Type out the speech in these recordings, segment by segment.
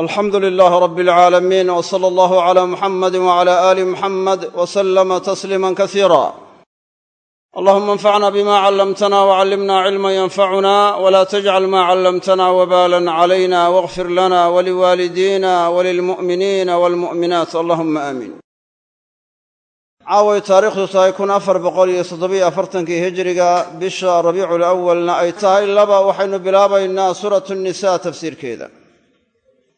alxamdu lilaahi rabbi alcaalamiin w sala allahu cala muxamadi wacala aali muxamed w salama tasliima kasiira allahuma anfacna bima callamtana wcallimna cilman yanfacuna wla tajcal ma callamtana wbalan calayna wاغfir lana waliwaalidiina walilmu'miniina walmu'minaat allahuma aamiin caaway taariikhdu tahay kun afar boqol iyo toddobiyo afartankii hijiriga bisha rabiicu lawalna ay tahay laba waxaynu bilaabaynaa suuratu nisa tafsiirkeeda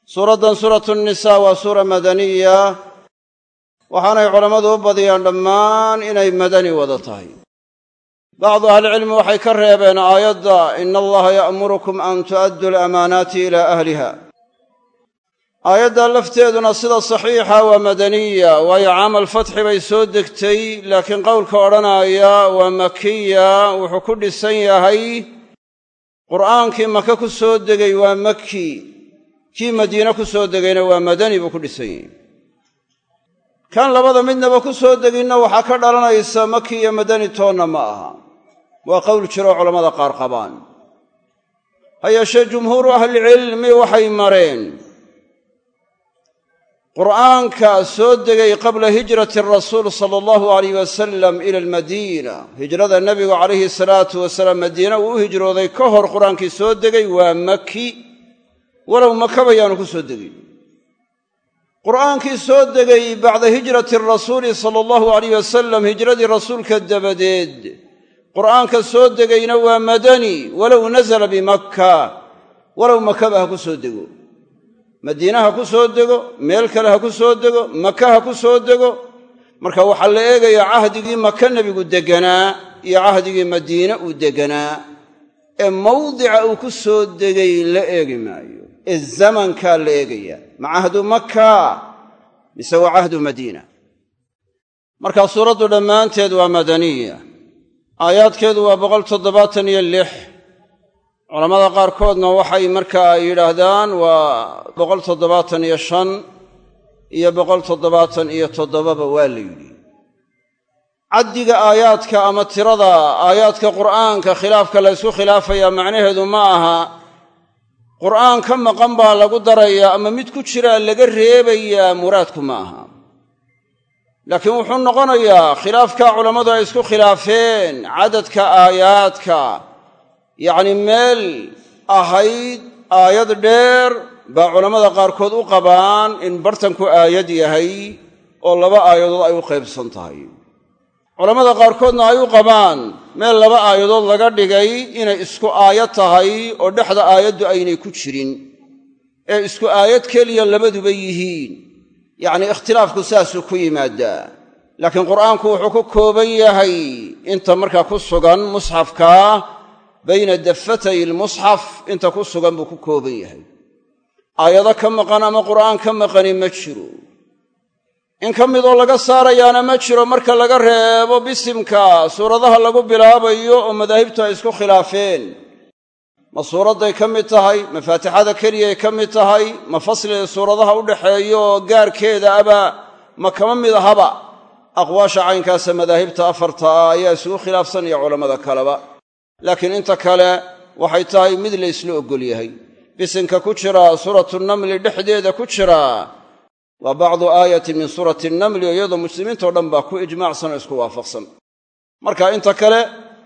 suuraddan suuratu nisaa waa suura madaniya waxaanay culammadu u badiyaan dhammaan inay madani wada tahay. Bacdu ahlicilmi waxay ka reebeen aayadda ina allaha ya'murukum an tu'addu lamaanaati ilaa ahliha. Aayadda lafteeduna sida saxiixa waa madaniya waayo caamal fatxi bay soo degtay laakiin qowlka odhanaya waa makiya wuxuu ku dhisan yahay qur'aankii maka ku soo degay waa maki kii madiine ku soo degayna waa madani buu ku dhisan yahay. Kan labada midnaba ku soo deginna waxaa ka dhalanaysa maki iyo madani toonna ma aha. Waa qowl jiroo culammada qaar qabaan. Ha yeeshee jumhuuru ahlicilmi waxay mareen qur'aanka soo degay qabla hijrati rasuul sala allahu alayh wasalam ila almadiina. Hijrada nebigu calayhi salaatu wasalaam madiine uu u hijrooday ka hor qur'aankii soo degay waa maki walow makaba yaanu ku soo degin qur'aankii soo degay bacda hijrati rasuuli sala allahu alayh wasalam hijradii rasuulka dabadeed. Qur'aanka soo degayna waa madani walow nasala bimakka walow makaba ha ku soo dego. Madiine ha ku soo dego meel kale ha ku soo dego maka ha ku soo dego. Marka waxaa la eegayaa cahdigii maka nebigu deganaa iyo cahdigii madiine uu deganaa ee mawdica uu ku soo degay la eegi maayo ee zamankaa la eegaya. Ma cahdu makka mise waa cahdu madiina. Markaa suuraddu dhammaanteed waa madaniya. Aayaadkeedu waa boqol toddobaatan iyo lix. Culammada qaarkoodna waxay markaa yidhaahdaan waa boqol toddobaatan iyo shan iyo boqol toddobaatan iyo toddobaba waa la yidhi. Caddiga aayaadka ama tirada aayaadka qur'aanka khilaafka la ysku khilaafayaa macnaheedu ma aha qur'aan ka maqan baa lagu darayaa ama mid ku jiraa laga reebayaa muraadku ma aha. Laakiin wuxuu noqonayaa khilaafkaa culammadu ay isku khilaafeen cadadka aayaadka yacni meel ahayd aayad dheer baa culammada qaarkood u qabaan in bartanku aayad yahay oo laba aayadood ay u qaybsan tahay culammada qaarkoodna ay u qabaan meel laba aayadood laga dhigay inay isku aayad tahay oo dhexda aayaddu aynay ku jirin. Ee isku aayad keliya labaduba yihiin. Yacni ikhtilaafku saasuu ku yimaadaa. Laakiin qur'aanku wuxuu ku kooban yahay inta markaa ku sugan musxafkaa bayna dafatay almusxaf inta ku sugan buu ku kooban yahay. Aayado ka maqan ama qur'aan ka maqani ma jiro in ka midoo laga saarayaana ma jiro marka laga reebo bisimka suuradaha lagu bilaabayo oo madaahibtu ay isku khilaafeen. Ma suuradday ka mid tahay ma faatixada keliyay ka mid tahay ma fasliga suuradaha u dhaxeeyo oo gaarkeeda aba ma kama mid ahaba. Aqwaasha caynkaasa madaahibta afarta ah ayaa isugu khilaafsan iyo culammada kaleba. Laakiin inta kale waxay tahay mid la ysla oggol yahay. Bisinka ku jira suuratu namli dhexdeeda ku jira waa bacdu aayatin min suurati namli oo iyadoo muslimiintao dhan baa ku ijmaacsan oo isku waafaqsan. Marka inta kale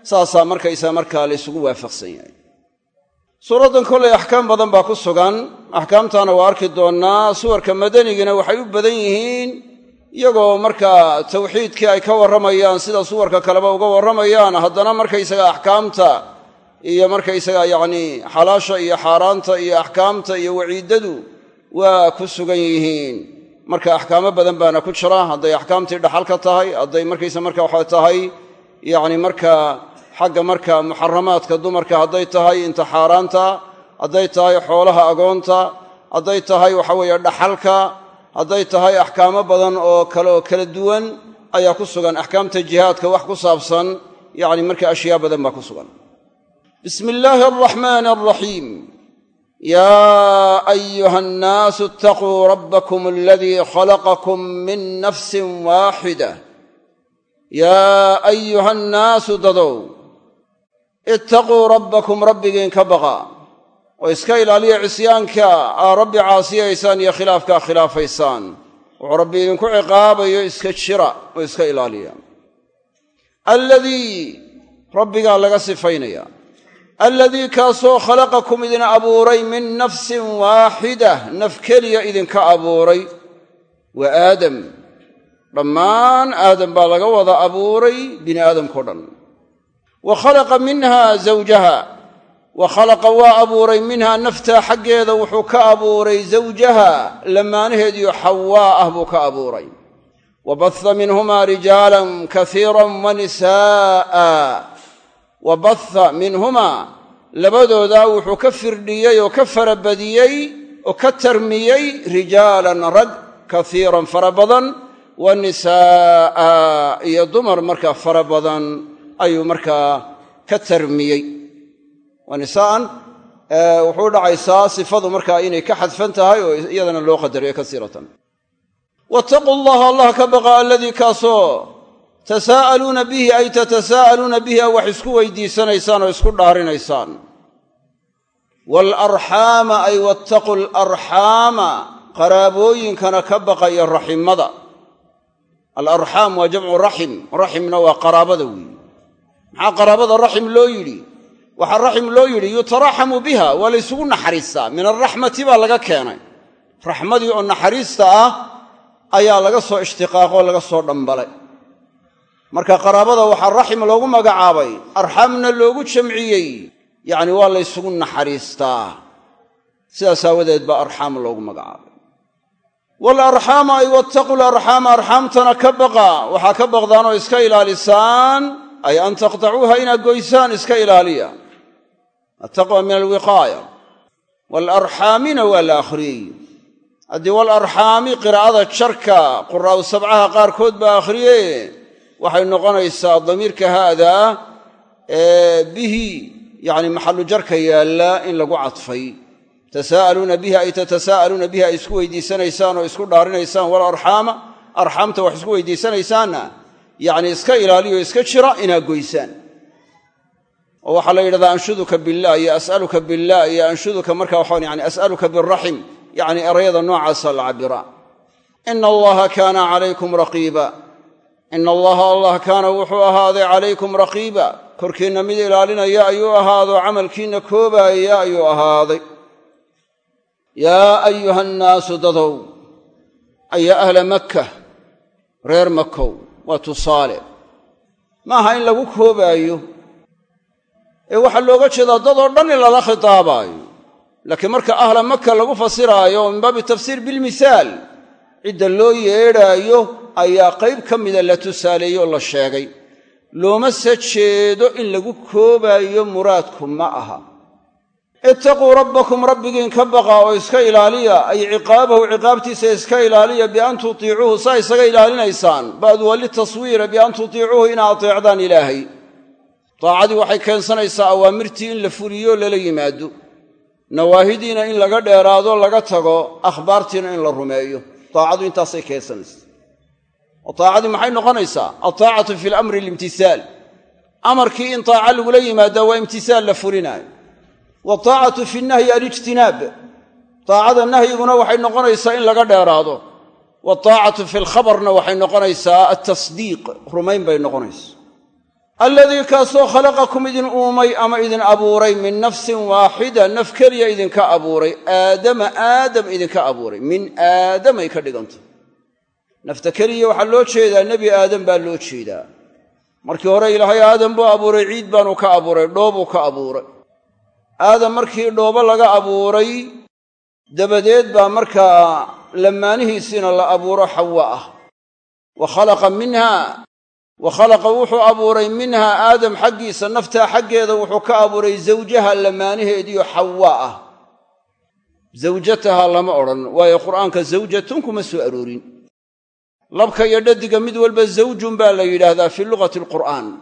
saasaa markaysaa markaa la ysugu waafaqsan yahay. Suuraddan kollay axkaam badan baa ku sugan. Axkaamtaana waa arki doonnaa suwarka madanigina waxay u badan yihiin iyagoo markaa tawxiidkii ay ka warramayaan sida suwarka kaleba uga warramayaan haddana markaysaga axkaamta iyo markaysaga yacnii xalaasha iyo xaaraanta iyo axkaamta iyo waciiddadu waa ku sugan yihiin marka axkaamo badan baana ku jira. Hadday axkaamtii dhaxalka tahay hadday markaysa marka waxa tahay yacni markaa xagga marka muxaramaadka dumarka hadday tahay inta xaaraanta hadday tahay xoolaha agoonta hadday tahay waxa weeye dhaxalka hadday tahay axkaamo badan oo kale oo kala duwan ayaa ku sugan. Axkaamta jihaadka wax ku saabsan yacni marka ashyaa badan baa ku sugan. Bismi illaahi alraxmaani alraxiim yaa ayuha annaasu itaquu rabbakum aladii khalaqakum min nafsin waaxida yaa ayuha annaasu dadow ittaquu rabbakum rabbigiin ka baqa oo iska ilaaliya cisyaanka aa rabbi caasiyaysaan iyo khilaafkaa khilaafaysaan wuxuu rabbi idinku ciqaabayo iska jira oo iska ilaaliya alladii rabbigaa laga sifaynaya alladii kaasoo khalaqakum idin abuuray min nafsin waaxida naf keliya idinka abuuray. Wa aadam dhammaan aadam baa laga wada abuuray bini aadamkao dhan. Wa khalaqa minha zawjaha wa khalaqa waa abuuray minhaa naftaa xaggeeda wuxuu ka abuuray zawjaha lamaanaheediyo xawaa ah buu ka abuuray. Wa baha minhumaa rijaalan kasiiran wa nisaa'a wa baha minhumaa labadoodaa wuxuu ka firdhiyey oo ka farabadiyey oo ka tarmiyey rijaalan rag kasiiran fara badan wa nisaa'a iyo dumar markaa fara badan ayuu markaa ka tarmiyey. Wa nisaa'an wuxuu dhacaysaa sifadu markaa inay ka xadfan tahay oo iyadana loo qadariyo kasiiratan. Wattaquu allaha allah ka baqa aladii kaasoo tasaa'aluuna bihi ay tatasaa'aluuna bihi a wax isku weydiisanaysaan oo isku dhaarinaysaan. Waalarxaama ay wattaquu alarxaama qaraabooyinkana ka baqaya raximada. Alarxaam waa jamcu raxim raximna waa qaraabada weeye maxaa qaraabada raxim loo yidhi? Waxaa raxim loo yidhi yutaraxamu biha waa laysugu naxariistaa min alraxmati baa laga keenay. Raxmadii oo naxariista ah ayaa laga soo ishtiqaaqoo laga soo dhambalay marka qaraabada waxaa raxim loogu magacaabay arxaamna loogu jamciyey yacni waa laysugu naxariistaa. Sidaas aawadeed baa arxaam loogu magacaabay. Waalarxaama ay wattaquu larxaama arxaamtana ka baqa. Waxaa ka baqdaanoo iska ilaalisaan ay an taqtacuuha inaad goysaan iska ilaaliya. Attaqwa min alwiqaaya waalarxaamina waa la akhriyey haddii waalarxaami qiraa'ada jarka quraa'u sabcaha qaarkood baa akhriye waxay noqonaysaa damiirka haadaa bihi yacni maxallu jarka yaalla in lagu cadfay. Tasaa'aluuna bihi ay tatasaa'aluuna bihi ay isku weydiisanaysaan oo isku dhaarinaysaan waalarxaama arxaamta wax isku weydiisanaysaanna yacni iska ilaaliyo iska jira inaad goysaan. Oo waxaa la yidhahdaa anshuduka billah iyo as'aluka billah iyo anshuduka marka waxaan yani as'aluka biraxim yacni erayada noocaasa la cabbiraa ina allaha kaana calaykum raqiiba ina allaha allah kaana wuxuu ahaaday calaykum raqiiba korkiinna mid ilaalinaya ayuu ahaado camalkiinna koobaaya ayuu ahaaday yaa ayuha annaasu dadow aya ahla makka reer makow waa tusaale maaha in lagu koobaayo ee waxaa looga jeedaa dadoo dhan in lala khitaabaayo laakiin marka ahla maka lagu fasiraayo min baabi tafsiir bilmisaal cidda loo yeedhaayo ayaa qayb ka mida la tusaaleeyey oo la sheegay. Looma se jeedo in lagu koobaayo muraadku ma aha. Ittaquu rabbakum rabbigiin ka baqa oo iska ilaaliya ay ciqaabahu ciqaabtiisa iska ilaaliya bian tutiicuuhu saa isaga ilaalinaysaan. Ba'du waa litaswiira bian tutiicuuhu inaa ateecdaan ilaahay. Daacadii waxay keensanaysaa awaamirtii in la fuliyo lala yimaado. Nawaahidiina in laga dheeraado laga tago akhbaartiina in la rumeeyo daacadu intaasay keensanaysaa oo daacadii maxay noqonaysaa? altaacatu fi lamri alimtisaal amarkii in taaca lagula yimaadaa waa imtisaal la fulinaayo. wataacatu fi nahyi alijtinaab taacada nahyiguna waxay noqonaysaa in laga dheeraado. wataacatu fi lkhabarna waxay noqonaysaa altasdiiq rumayn bay noqonaysaa alladii kaasoo khalaqakum idin uumay ama idin abuuray min nafsin waaxida naf keliya idinka abuuray aadama aadam idinka abuuray min aadamay ka dhigantay nafta keliya waxaa loo jeedaa nebi aadam baa loo jeedaa. Markii hore ilaahay aadam buu abuuray ciid baanu ka abuuray dhoobuu ka abuuray. Aadam markii dhoobo laga abuuray dabadeed baa markaa lamaanihiisiina la abuuro xawa ah. Wa khalaqa minha wa khalaqa wuxuu abuuray minhaa aadam xaggiisa naftaa xaggeeda wuxuu ka abuuray zawjaha lamaanaheediyo xawa ah. Zawjataha lama odhan waayo qur'aanka zawjatun kuma soo aroorin. Labka iyo dhadiga mid walba zawjun baa la yidhaahdaa fii lugati alqur'aan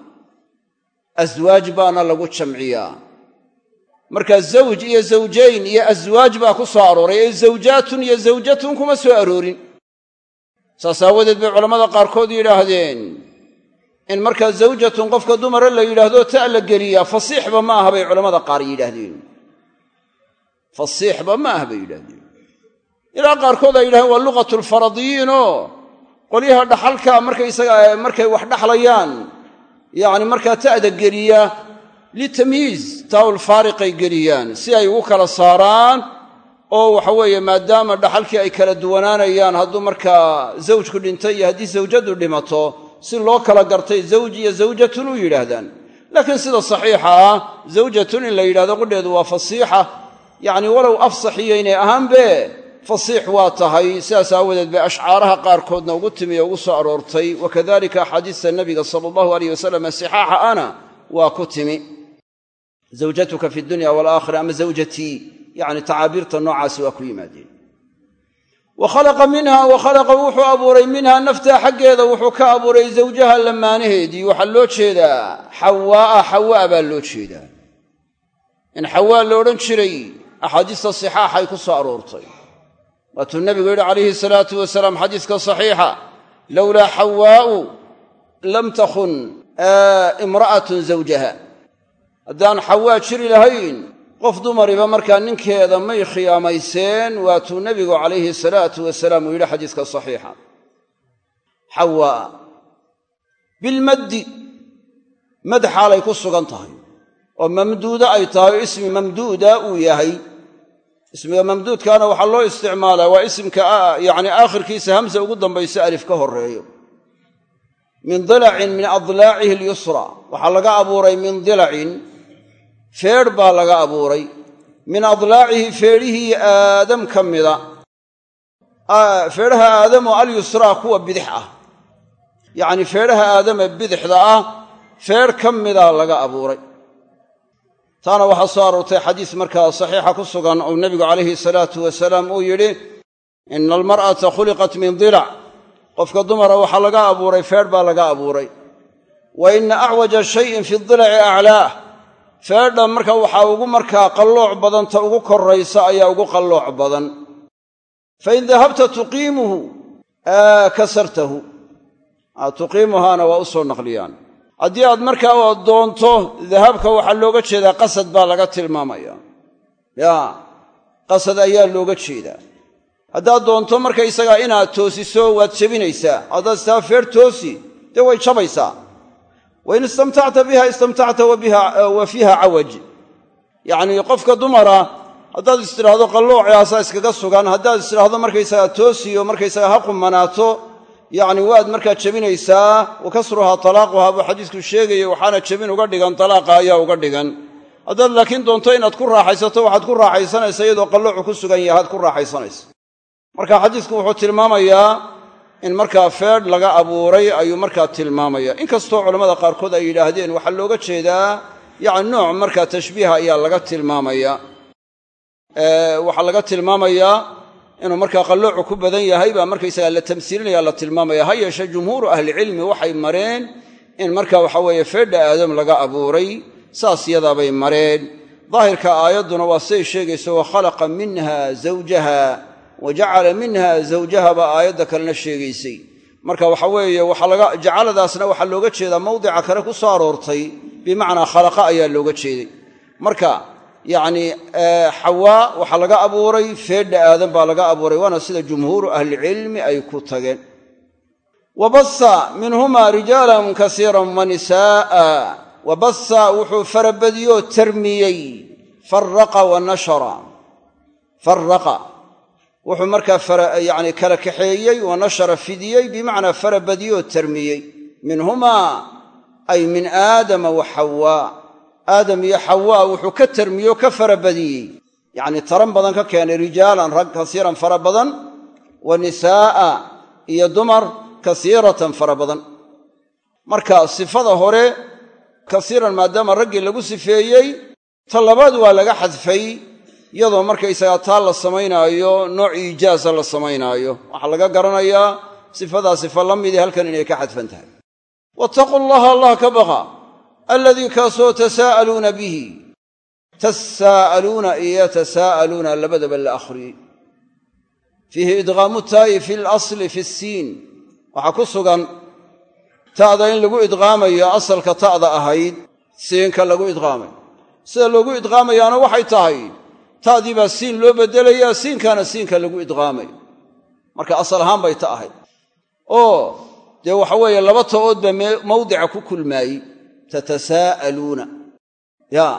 aswaaj baana lagu jamciyaa. Markaa zawj iyo zawjayn iyo aswaaj baa ku soo arooray ee zawjaatun iyo zawjatun kuma soo aroorin. Saas aawadeed bay culammada qaarkood yidhaahdeen in markaa zawjatun qofka dumara la yidhaahdo ta la geliyaa fasiixba ma aha bay culammada qaar yidhaahdeen. Fasiixba ma ah bay yidhahdeen ilaa qaarkood ay yidhahdeen waa luqatu lfaradiyiinoo qolyaha dhaxalka markaysaga markay wax dhaxlayaan yacni markaa ta'da geliya litamyiiz taawul faariqay geliyaan si ay ugu kala saaraan oo waxa weeye maadaama dhaxalkii ay kala duwanaanayaan hadduu markaa zawjku dhintay iyo haddii zawjadu dhimato si loo kala gartay zawj iyo zawjatun u yidhaahdaan. Laakiin sida saxiixa ah zawjatun in la yidhahdo qudheedu waa fasiixa. Yacni walow afsaxiyaynay ahaanbe fasiix waa tahay. Sidaas aawadeed bay ashcaaraha qaarkoodna ugu timi oo ugu soo aroortay. Wa kadalika axaadiista nabiga sala allahu aleyh wasalam sixaaxa ana waa ku timi. Zawjatuka fi dunya walaakhira ama zawjatii yacni tacaabiirta noocaasi waa ku yimaadeen wa khalaqa minha wa khalaqa wuxuu abuuray minha naftaa xaggeeda wuxuu ka abuuray zawjaha lamaanaheedii waxaa loo jeedaa xawaa'a xawaa baa loo jeedaa. In xawaa la odhan jiray axaadiista sixaaxay ku soo aroortay. Waatuu nabigu yidhi calayhi salaatu wasalaam xadiiska saxiixa lowlaa xawaa'u lam takun imra'atun zawjaha. Haddaan xawaa jiri lahayn qof dumariba markaa ninkeeda may khiyaamayseen waatuu nebigu calayhi salaatu wasalaam uu yidhi xadiiska saxiixa. Xawaa bilmaddi mad xaalay ku sugan tahay oo mamduuda ay tahay oo ismi mamduuda uu yahay. Ismiga mamduudkaana waxaa loo isticmaalaa waa isimka yacni aakhirkiisa hamsa ugu dambayso alif ka horeeyo min dilacin min adlaacihi alyusra waxaa laga abuuray min dilacin feedh baa laga abuuray. Min adlaacihi feedhihii aadam ka mida. Feedhaha aadamoo alyusraa kuwa bidix ah. Yacni feedhaha aadamee bidixda ah feedh ka mida laga abuuray. Taana waxaa soo aroortay xadiis markaa saxiixa ku sugan oo nebigu calayhi salaatu wasalaam uu yidhi ina almar'ata khuliqat min dilac qofka dumara waxaa laga abuuray feedh baa laga abuuray. Wa ina acwaja shayin fi dilaci aclaah feedha marka waxaa ugu markaa qallooc badanta ugu koraysa ayaa ugu qallooc badan. Fain dahabta tuqiimuhu kasartahu. Tuqiimuhaana waa u soo naqliyaan. Haddii aad markaa doonto dahabka waxaa looga jeedaa qasad baa laga tilmaamaya. Ya qasad ayaa looga jeedaa. Haddaad doonto markaysagaa inaad toosiso waad jebinaysaa haddaad istaa feer toosi dee way jabaysaa wain istamtacta biha istamtacta wa fiiha cawaj yacnii qofka dumara haddaad istidhaahdo qalloocaasa iskaga sugan haddaad istidhaahdo markaysagaa toosiyo markaysagaa ha qumanaato yacni waad markaa jebinaysaa wa kasruhaa talaaquhaa buu xadiisku sheegaya waxaana jebin uga dhigan talaaqa ayaa uga dhigan haddaad laakiin doonto inaad ku raaxaysato waxaad ku raaxaysanaysa iyadoo qalloocu ku sugan yahay aad ku raaxaysanaysa marka xadiisku wuxuu tilmaamayaa in markaa feedh laga abuuray ayuu markaa tilmaamaya. Inkastoo culammada qaarkood ay yidhaahdeen waxaa looga jeedaa yacni nooc markaa tashbiiha ayaa laga tilmaamaya. Waxaa laga tilmaamayaa inuu markaa qalloocu ku badan yahay baa markaysagaa la tamsiilinaya la tilmaamaya. Ha yeeshe jumhuuru ahlicilmi waxay mareen in marka waxa weeye feedha aadam laga abuuray saas yadaabay mareen. Daahirka aayadduna waa siday sheegayso wa khalaqa minha zawjaha wa jacala minha zawjaha baa aayadda kalena sheegaysay. Marka waxa weeye jacaladaasna waxaa looga jeedaa mawdica kale ku soo aroortay bimacnaa khalaqa ayaa looga jeeday. Marka yacni xawaa waxaa laga abuuray feedha aadan baa laga abuuray waana sida jumhuuru ahlicilmi ay ku tageen. Wa basa minhumaa rijaalan kasiiran wa nisaa'a. Wa wuxuu farabadiyoo tarmiyey faraqa wa nashara. Faraqa wuxuu markaa yani kala kaxeeyey wa nashara fidiyey bimacnaa farabadiyoo tarmiyey. Minhumaa ay min aadama wa xawaa aadam iyo xawaa wuxuu ka tarmiyo ka farabadiyey yacnii taran badan ka keenay rijaalan rag kasiiran fara badan wa nisaa'a iyo dumar kasiiratan fara badan. Marka sifada hore kasiiran maadaama raggii lagu sifeeyey ta labaad waa laga xadfay iyadoo markaysagaa taa la samaynaayo nooc iijaaza la samaynaayo. Waxaa laga garanayaa sifadaa sifa la midii halkan inay ka xadfan tahay. Wattaquu allaha allah ka baqa alladii kaasoo tasaa'aluuna bihi. Tasaa'aluuna iyo yatasaa'aluuna labadaba la akhriyey fiihi idqaamu taa'i fi lasli fi siin. Waxaa ku sugan ta'da in lagu idqaamayo asalka ta'da ahayd siinka lagu idqaamay. Sida loogu idqaamayaana waxay tahay ta'dii baa siin loo beddelayaa siinkaana siinka lagu idqaamay. Marka asal ahaan bay ta ahayd. Oo dee waxa weeye laba ta'ood baa mawdica ku kulmaayey. Tatasaa'aluuna. Ya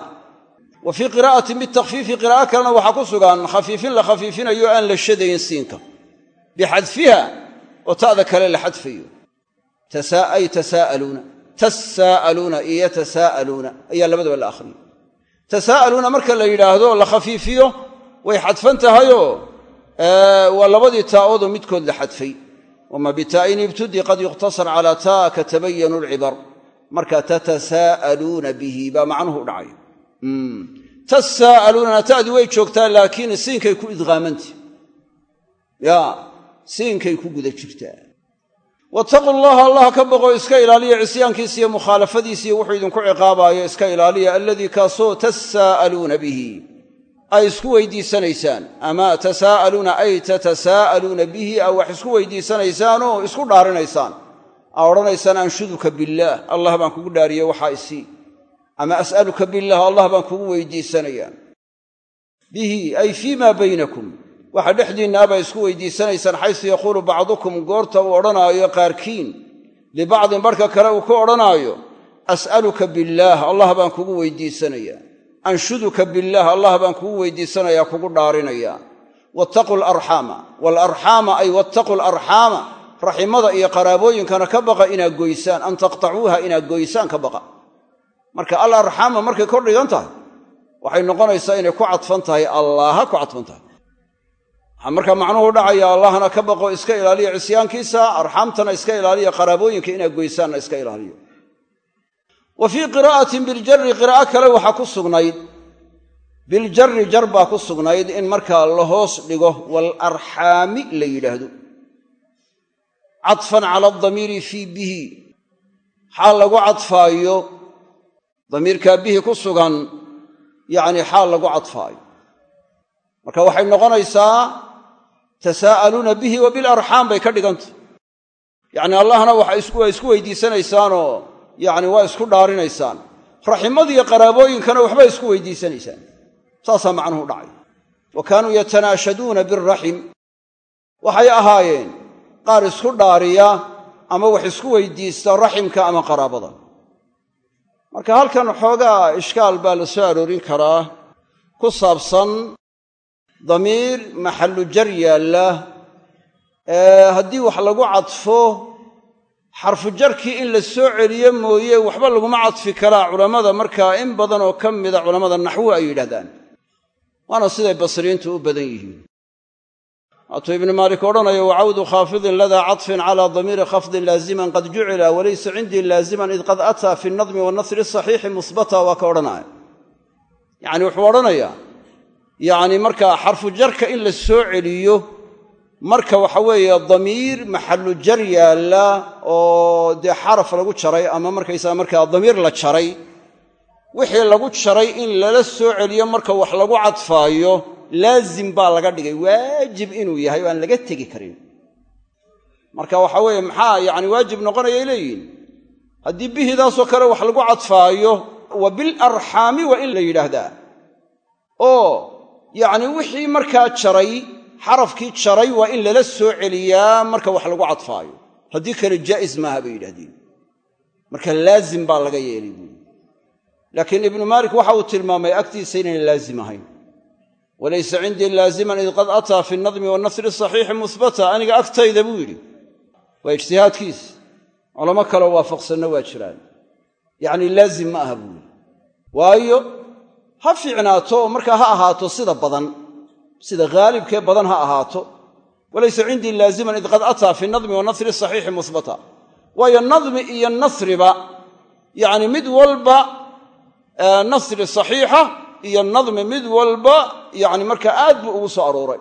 wa fii qiraa'atin bitakfiifi qiraa'o kalena waxaa ku sugan khafiifin la khafiifinayo aan la shadayn siinka. Bixadfiha oo ta'da kale la xadfayo. Ay tasaa'aluuna. Tasaa'aluuna iyo yatasaa'aluuna. Ayaa labadaba la akhriyay tasaa'aluuna marka la yidhaahdo la khafiifiyo way xadfan tahayoo waa labadii taa'oodoo midkood la xadfay. Wama bitaa'in ibtudi qad yukhtasar calaa taa ka tabayanu lcibar marka tatasaa'aluuna bihi baa macnuhu dhacay. Tasaa'aluunana ta'dii way joogtaa laakiin siinkay ku idqaamantih ya siinkay ku guda jirtaa wattaquu allaha allah ka boqo iska ilaaliya cisyaankiisa iyo mukhaalafadiisiiyo wuxuu idinku ciqaabaayo iska ilaaliya alladii kaasoo tasaa'aluuna bihi. Ay isku weydiisanaysaan. Ama tasaa'aluuna ay tatasaa'aluuna bihi a wax isku weydiisanaysaanoo isku dhaarinaysaan aa odhanaysaan anshuduka billaah allah baan kugu dhaariye waxaa isii ama as'aluka billaah allah baan kugu weydiisanayaa bihi ay fii maa baynakum waxa dhexdiinnaabaa isku weydiisanaysaan xaysu yaquulu bacdukum goorta uu odhanaayo qaarkiin. Libacdin barhka kale uu ku odhanaayo as'aluka billaah allah baan kugu weydiisanayaa anshuduka billaah allah baan kugu weydiisanayaa kugu dhaarinayaa wattaquu alarxaama waalarxaama ay wattaquu alarxaama raximada iyo qaraabooyinkana ka baqa inaad goysaan an taqtacuuha inaad goysaan ka baqa. Marka alarxaama markay kor dhigan tahay waxay noqonaysaa inay ku cadfan tahay allaaha ku cadfan tahay waxaa markaa macnuhu dhacaya allahna ka baqo iska ilaaliya cisyaankiisa arxaamtana iska ilaaliya qaraabooyinka inaad goysaanna iska ilaaliyo. Wa fii qiraa'atin biljari qiraa'o kale waxaa ku sugnayd. Biljari jar baa ku sugnayd in markaa la hoos dhigo waalarxaami la yidhaahdo. Cadfan cala adamiiri fii bihi. Xaal lagu cadfaayo damiirkaa bihi ku sugan yacni xaal lagu cadfaayo. Marka waxay noqonaysaa tasaa'aluuna bihi wa bilarxaam bay ka dhigantah yacni allahna waa isku weydiisanaysaanoo yacni waa isku dhaarinaysaan. Raximadiiyo qaraabooyinkana waxba isku weydiisanaysaan. Saasaa macnuhu dhacay. Wa kaanuu yatanaashaduuna bilraxim waxay ahaayeen qaar isku dhaariya ama wax isku weydiista raximka ama qaraabada. Marka halkan xoogaa ishkaal baa la soo aroorin karaa ku saabsan damiir maxallu jar yaalla haddii wax lagu cadfo xarfu jarkii in la soo celiyo mooye waxba laguma cadfi karaa culammada. Markaa in badan oo ka mida culammada naxwu ay yidhahdaan waana siday basriyiintu u badan yihiin. Waatuu ibnu maalik odhanayo wacawdu khaafidin ladaa caطfin cala damiiri khafdin laaziman qad jucila walaysa cindii laaziman id qad ataa fi nadmi wanasri saxiixi musbata waa ka odhanaya yacni wuxuu odhanayaa yacni markaa xarfu jarka in la soo celiyo marka waxa weeye damiir maxallu jar yaalla oo dee xaraf lagu jaray ama markaysaga markaa damiir la jaray. Wixii lagu jaray in lala soo celiyo marka wax lagu cadfaayo laazim baa laga dhigay. Waajib inuu yahay oo aan laga tegi karin. Marka waxa weeye maxaa yacni waajib noqonayay leeyihiin haddii bihidaasoo kale wax lagu cadfaayo wa bilarxaami waa in la yidhaahdaa. Oo yacni wixii markaa jaray xarafkii jaray waa in lala soo celiyaa marka wax lagu cadfaayo. Haddii kale jaa'is maaha bay yidhahdeen marka laazim baa laga yeelay buuri laakiin ibnu maalik waxa uu tilmaamay agtiisa inayna laazim ahayn. Walaysa cindii laaziman id qad ataa fi nadmi wanasri saxiixi muhbata aniga agtayda buu yidhi. Waa ijtihaadkiis. Culamo kaleo waafaqsanna waa jiraan. Yacni laazim ma aha buuri waayo ha fiicnaato oo markaa ha ahaato sida badan sida haalibkee badan ha ahaato. Walaysa cindii laaziman id qad ataa fi nadmi wanasri saxiixi muhbata waayo nadmi iyo nasriba yacni mid walba nasri saxiixa iyo nadmi mid walba yacni markaa aad buu ugu soo arooray.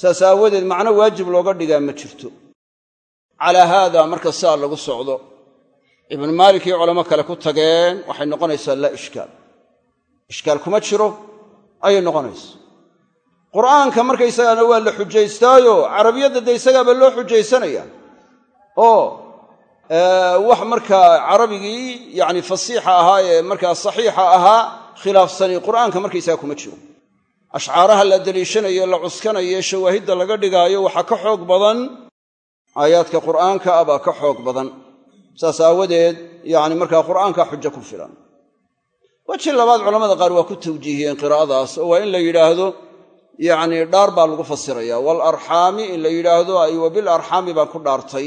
Saas aawadeed macno waajib looga dhigaa ma jirto. Calaa haada marka sidaa lagu socdo ibnu maalik iyo culamo kale ku tageen waxay noqonaysaa laa ishkaal ishkaal kuma jiro ayay noqonaysa. Qur'aanka markaysagaana waa la xujaystaayo carabiyadda de isagaaba loo xujaysanaya. Oo wax markaa carabigii yacni fasiixa ahaa ee markaa saxiixa ahaa khilaafsani qur'aanka markaysaga kuma jiro. Ashcaaraha la deliishanayo la cuskanayo shawaahidda laga dhigaayo waxaa ka xoog badan aayaadka qur'aanka ah baa ka xoog badan. Saas aawadeed yacni markaa qur'aanka xujo ku filan weji labaad culamada qaar waa ku tawjiihiyeen qiraa'adaas oo waa in la yidhaahdo yacni dhaar baa lagu fasiraya waalarxaami in la yidhaahdo ay wa bilarxaami baan ku dhaartay.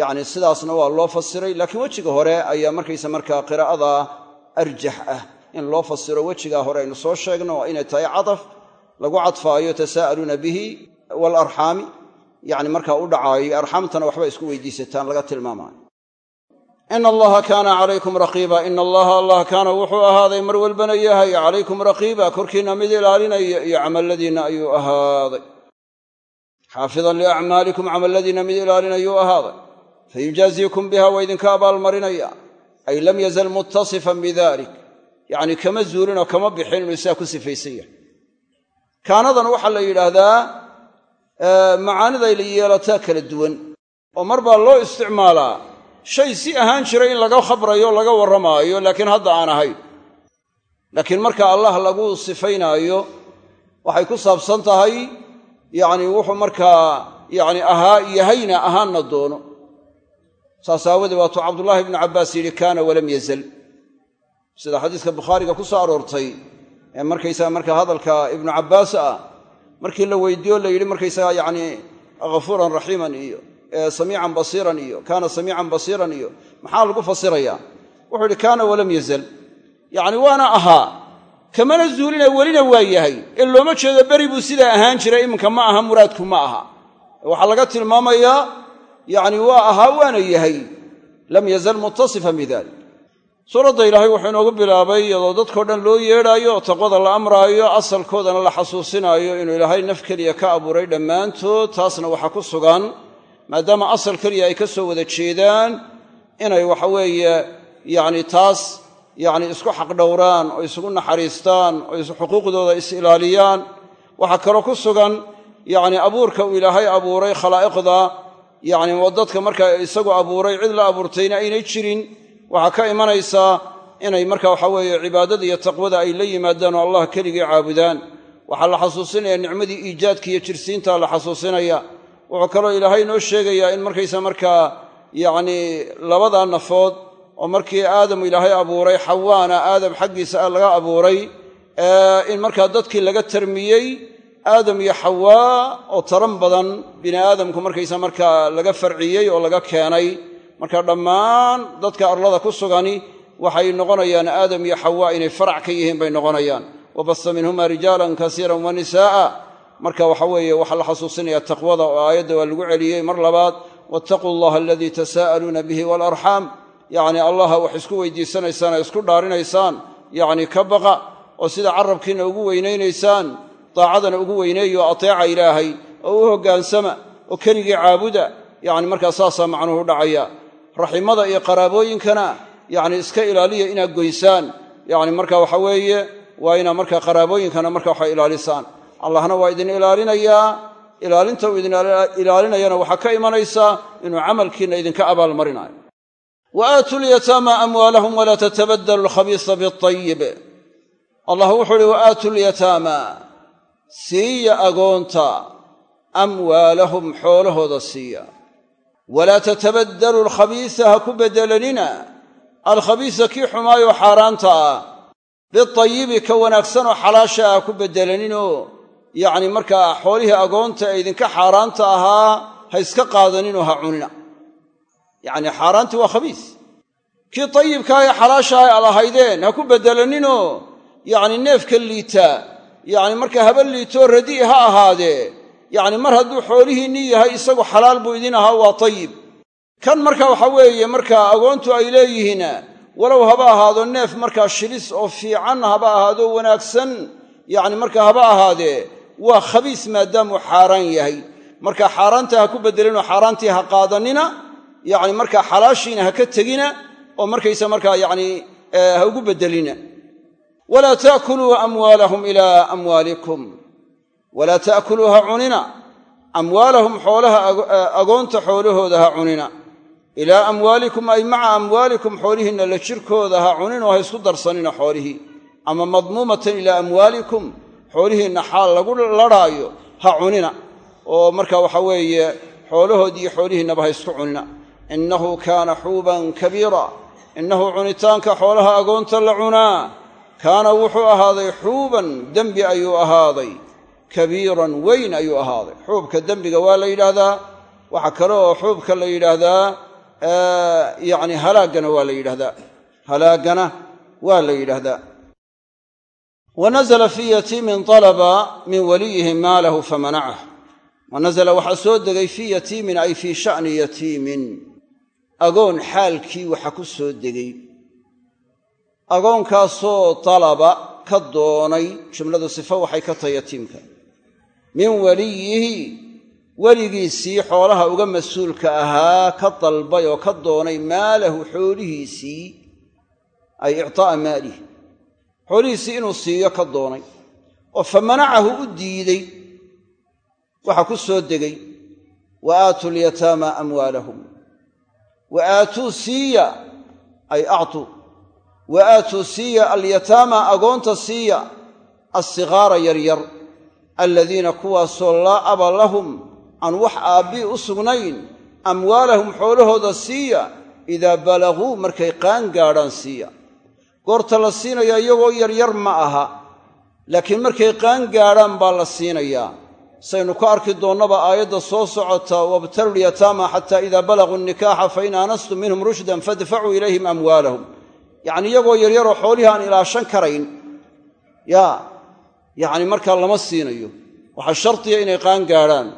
Yacni sidaasna waa loo fasiray laakiin wejiga hore ayaa markaysa markaa qiraa'ada arjax ah. In loo fasiro wejigaa hore aynu soo sheegno waa inay tahay cadaf lagu cadfaayo tasaa'aluuna bihi waalarxaami yacni markaa u dhacaayo arxaamtana waxba isku weydiisataan laga tilmaamaayo ina allaha kaana calaykum raqiiba ina allaha allah kaana wuxuu ahaaday mar walbana yahay calaykum raqiiba korkiinna mid ilaalinaya iyo camalladiinna ayuu ahaaday xaafidan liacmaalikum camalladiinna mid ilaalinayuu ahaaday fayujaaziikum biha waa idinka abaalmarinaya ay lam yazal muttasifan bidalik yacni kama zuulin oo kama bixin inuu sidaa ku sifaysan yahay kaanadan waxaa la yidhaahdaa macaaniday la yeelataa kala duwan oo mar loo isticmaalaa shay si ahaan jiray in laga khabrayo laga warramaayo laakiin hadda aan ahayn. Laakiin marka allah lagu sifaynaayo waxay ku saabsan tahay yacni wuxuu markaa yacni ahaa yahayna ahaanna doono. Saas aawadee waatuu cabdullaahi ibnu cabbaas yidhi kaana walam yazal. Sida xadiiska bukhaariga ku soo aroortay ee markaysaga markaa hadalka ibnu cabbaas ah markii la weydiiyo la yidhi markaysaga yacni ghafuuran raxiiman iyo samiican basiiran iyo kaana samiican basiiran iyo maxaa lagu fasirayaa wuxuu yidhi kaana walam yazal. Yacni waana ahaa kamana zuulina welina waa yahay. Ee looma jeedo beri buu sidaa ahaan jiray iminka ma aha muraadku ma aha. Waxaa laga tilmaamayaa yacni waa ahaa waana yahay. Lam yazal muttasifan bidalik suuradda ilaahay wuxuu inoogu bilaabay iyadoo dadkao dhan loo yeedhaayo oo taqwada la amraayo asalkoodana la xasuusinaayo inuu ilaahay naf keliya ka abuuray dhammaantood taasna waxaa ku sugan maadaama asal keliya ay ka soo wada jeedaan inay waxaweeye yacni taas yacni isku xaqdhowraan oo isugu naxariistaan oo xuquuqdooda is-ilaaliyaan waxaa kaloo ku sugan yacni abuurka uu ilaahay abuuray khalaa'iqda yacni dadka markaa isagu abuuray cid la abuurtayna aynay jirin. Waxaa ka imanaysaa inay marka waxa weeye cibaadada iyo taqwada ay la yimaadaan oo allah keligii caabudaan. Waxaa la xasuusinaya nicmadii iijaadka iyo jirsiinta la xasuusinaya wuxuu kaloo ilaahay noo sheegayaa in markaysa markaa yacnii labadaa nafood oo markii aadamu ilaahay abuuray xawaana aadam xaggiisa laga abuuray in markaa dadkii laga tarmiyey aadam iyo xawaa oo taran badan bini aadamku markaysa markaa laga farciyey oo laga keenay. Marka dhammaan dadka arlada ku sugani waxay noqonayaan aadam iyo xawaa inay farac ka yihiin bay noqonayaan. Wabasa minhuma rijaalan kasiiran wa nisaa'a marka waxa weeye waxaa la xasuusinaya taqwada oo aayadda waa lagu celiyey. Mar labaad wattaquu allaha aladii tasaa'aluuna bihi waalarxaam yacni allaha wax isku weydiisanaysaan ee isku dhaarinaysaan. Yacni ka baqa oo sida carabkiinna ugu weynaynaysaan daacadana ugu weyneeyo ateeca ilaahay oo u hoggaansama oo keligii caabuda. Yacni markaa saasaa macnuhu dhacaya. Raximada iyo qaraabooyinkana yacni iska ilaaliya inaad goysaan. Yacni marka waxa weeye waa inaad markaa qaraabooyinkana marka waxa ilaalisaan allahna waa idin ilaalinayaa ilaalinta uu idin ilaalinayana waxaa ka imanaysaa inuu camalkiinna idinka abaalmarinayo wa aatuu lyataama amwaalahum walaa tatabaddalu alkhabiisa biayib allah wuxuu uhi wa aatu lyataama siiya agoonta amwaalahum xoolahooda siiya. Walaa tatabaddalu alkhabiisa ha ku beddelanina alkhabiisa kii xumaayoo xaaraanta ah. Biayibi ka wanaagsanoo xalaasha ah ha ku beddelaninoo yacni markaa xoolihii agoonta ee idinka xaaraanta ahaa ha iska qaadaninoo ha cunina. Yacni xaaraantii waa khabiis. Kii tayibkaa ee xalaashaha ad ahaydeen ha ku beddelaninoo yacni neefka liitaa yacni markaa haba liitoo radii ha ahaadee yacni mar hadduu xoolihiinnii yahay isagu xalaal buu idin ahaa waa tayib kan marka waxa weeye markaa agoontu ay leeyihiin walow haba ahaado neef markaa shilis oo fiican haba ahaado wanaagsan yacni markaa haba ahaadee waa khabiis maadaamuu xaaraan yahay. Marka xaaraanta ha ku beddelinoo xaaraantii ha qaadanina yacni markaa xalaashiina ha ka tegina oo markaysa markaa yacni ha ugu beddelina. Walaa taakuluu amwaalahum ilaa amwaalikum. Walaa ta'kuluu ha cunina. Amwaalahum xoolaha agoonta xoolahooda ha cunina. Ilaa amwaalikum ay maca amwaalikum xoolihiinna la jirkooda ha cuninoo ha isku darsanina xoolihii. Ama madmuumatan ilaa amwaalikum xoolihiinna xaal lagu ladhaayo ha cunina. Oo marka waxa weeye xoolahoodiiyo xoolihiinnaba ha isku cunina. Innahu kaana xuuban kabiira. Innahu cunitaanka xoolaha agoonta la cunaa. Kaana wuxuu ahaaday xuuban dembi ayuu ahaaday. Kabiiran weyn ayuu ahaaday. Xuubka dembiga waa la yidhaahdaa. Waxaa kale oo xuubka la yidhaahdaa yacni halaaggana waa la yidhahdaa halaaggana waa la yidhaahdaa wa nazla fii yatiimin talaba min waliyihi maalahu famanacah wa nazla waxaa soo degay fii yatiimin ay fii sha'ni yatiimin. Agoon xaalkii waxa ku soo degay. Agoonkaasoo talaba ka doonay jumladu sifo waxay ka tahay yatiimka. Min waliyihi weligiisii xoolaha uga mas'uulka ahaa ka dalbay oo ka doonay maalahu xoolihiisii ay ictaa'a maalihi xoolihiisii inuu siiyo ka doonay oo fa manacahu u diiday waxa ku soo degay wa aatuu lyataama amwaalahum. Wa aatuu siiya ay actuu wa aatuu siiya alyataama agoonta siiya alsigaara yaryar aladiina kuwaasoo laa aba lahum aan wax aabbii u sugnayn amwaalahum xoolahooda siiya idaa balaguu markay qaan gaadhaan siiya goorta la siinayaa iyagoo yaryar ma aha laakiin markay qaan gaadhaan baa la siinayaa. Saynu ka arki doonnaba aayadda soo socota wabtalu lyataama xataa idaa balaguu nikaaxa fa in aanastum minhum rushdan fadfacuu ilayhim amwaalahum. Yacni iyagoo yaryaroo xoolihii aan ilaashan karayn yaa yacni markaa lama siinayo. Waxaa shardiya inay qaan gaadhaan.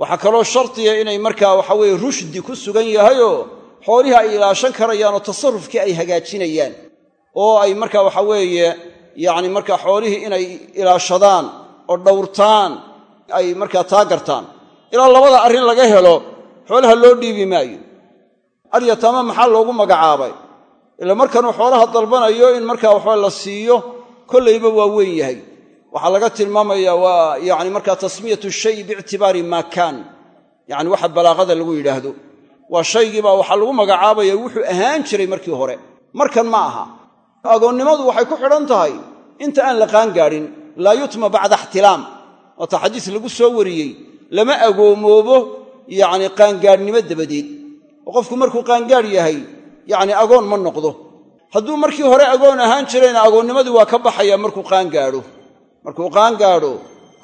Waxaa kaloo shardiya inay markaa waxa weeye rushdi ku sugan yahayoo xoolihii ay ilaashan karayaanoo tasarrufkii ay hagaajinayaan oo ay markaa waxa weeye yacni markaa xoolihii inay ilaashadaan oo dhowrtaan ay markaa taa gartaan ilaa labada arrin laga helo xoolaha loo dhiibi maayo. Alyataama maxaa loogu magacaabay? Ila markanuu xoolaha dalbanayo in markaa waxba la siiyo kollayba waa weyn yahay. Waxaa laga tilmaamaya waa yani markaa tasmiyatu shay biictibaari maa kaan yani waxa balaaqada lagu yidhaahdo. Waa shaygiibaa waxaa lagu magacaabaya wuxuu ahaan jiray markii hore. Markan ma aha agoonnimadu waxay ku xidhan tahay inta aan la qaangaadhin laa yutma bacda ixtilaam. Waata xadiis lagu soo wariyey lama agoomoobo yacni qaangaadhnimo dabadeed. Oo qofku markuu qaangaadh yahay yacni agoon ma noqdo. Hadduu markii hore agoon ahaan jirayna agoonnimadii waa ka baxaya markuu qaangaadho. Markuu qaangaadho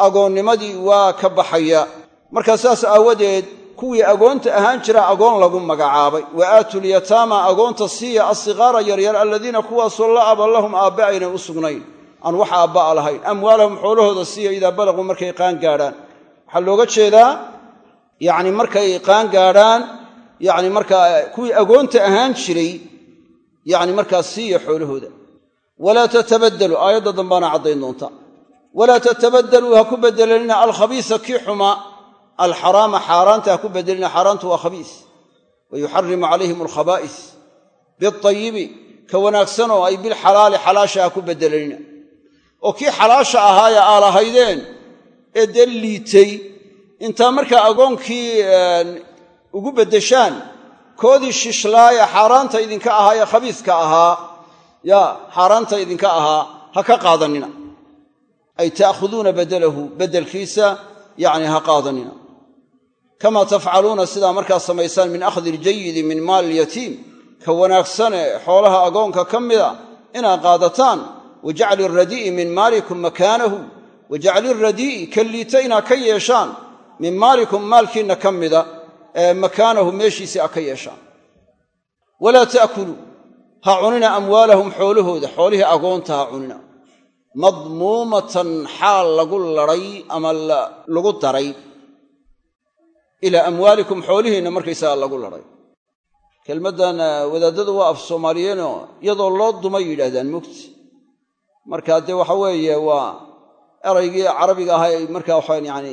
agoonnimadii waa ka baxaya. Markaa saas aawadeed kuwii agoonta ahaan jira agoon lagu magacaabay. Wa aatu lyataama agoonta siiya asigaara yaryar aladiina kuwaasoo la aba lahum aabbe aynay u sugnayn. Aan wax aabba'a lahayn. Amwaalahum xoolahooda siiya idaa balaguu markay qaangaadhaan waxaa looga jeedaa yacni markay qaangaadhaan yacni markaa kuwii agoonta ahaan jiray yacni markaa siiya xoolahooda. Walaa tatabaddalu aayadda dambaana caddayn doonta. Walaa tatabadaluu ha ku bedelanina alkhabiisa kii xumaa alxaraama xaaraanta ha ku bedelina xaaraantu waa khabiis wa yuxarimu calayhim alkhabaa'is biayibi ka wanaagsanoo ay bilxalaali xalaasha ha ku bedelanina oo kii xalaasha ahaaya aa lahaydeen ee dee liitay intaa markaa agoonkii ugu beddeshaan koodii shishlaaya xaaraanta idinka ahaa ee khabiiska ahaa yaa xaaraanta idinka ahaa ha ka qaadanina ay ta'khuduuna badalahu beddelkiisa yacni ha qaadanina kamaa tafcaluuna sidaa markaa samaysaan min akhdi iljayidi min maali ilyatiim ka wanaagsane xoolaha agoonka ka mida inaad qaadataan wa jacli iradii'i min maalikum makaanahu wa jacli iradii'i ka liita inaad ka yeeshaan min maalikum maalkiinna ka mida makaanahu meeshiisii a ka yeeshaan. Walaa ta'kuluu ha cunina amwaalahum xoolahooda xoolihii agoonta ha cunina. Madmuumatan xaal lagu ladhay ama lagu daray ilaa amwaalikum xoolihiinna markaysagaa lagu ladhay kelmaddan wadaadadu waa af soomaaliyeenoo iyadoo loo dumay yidhaahdaan mugti. Markaa dee waxa weeye waa eraygii carabiga ahaa ay markaa waxaan yani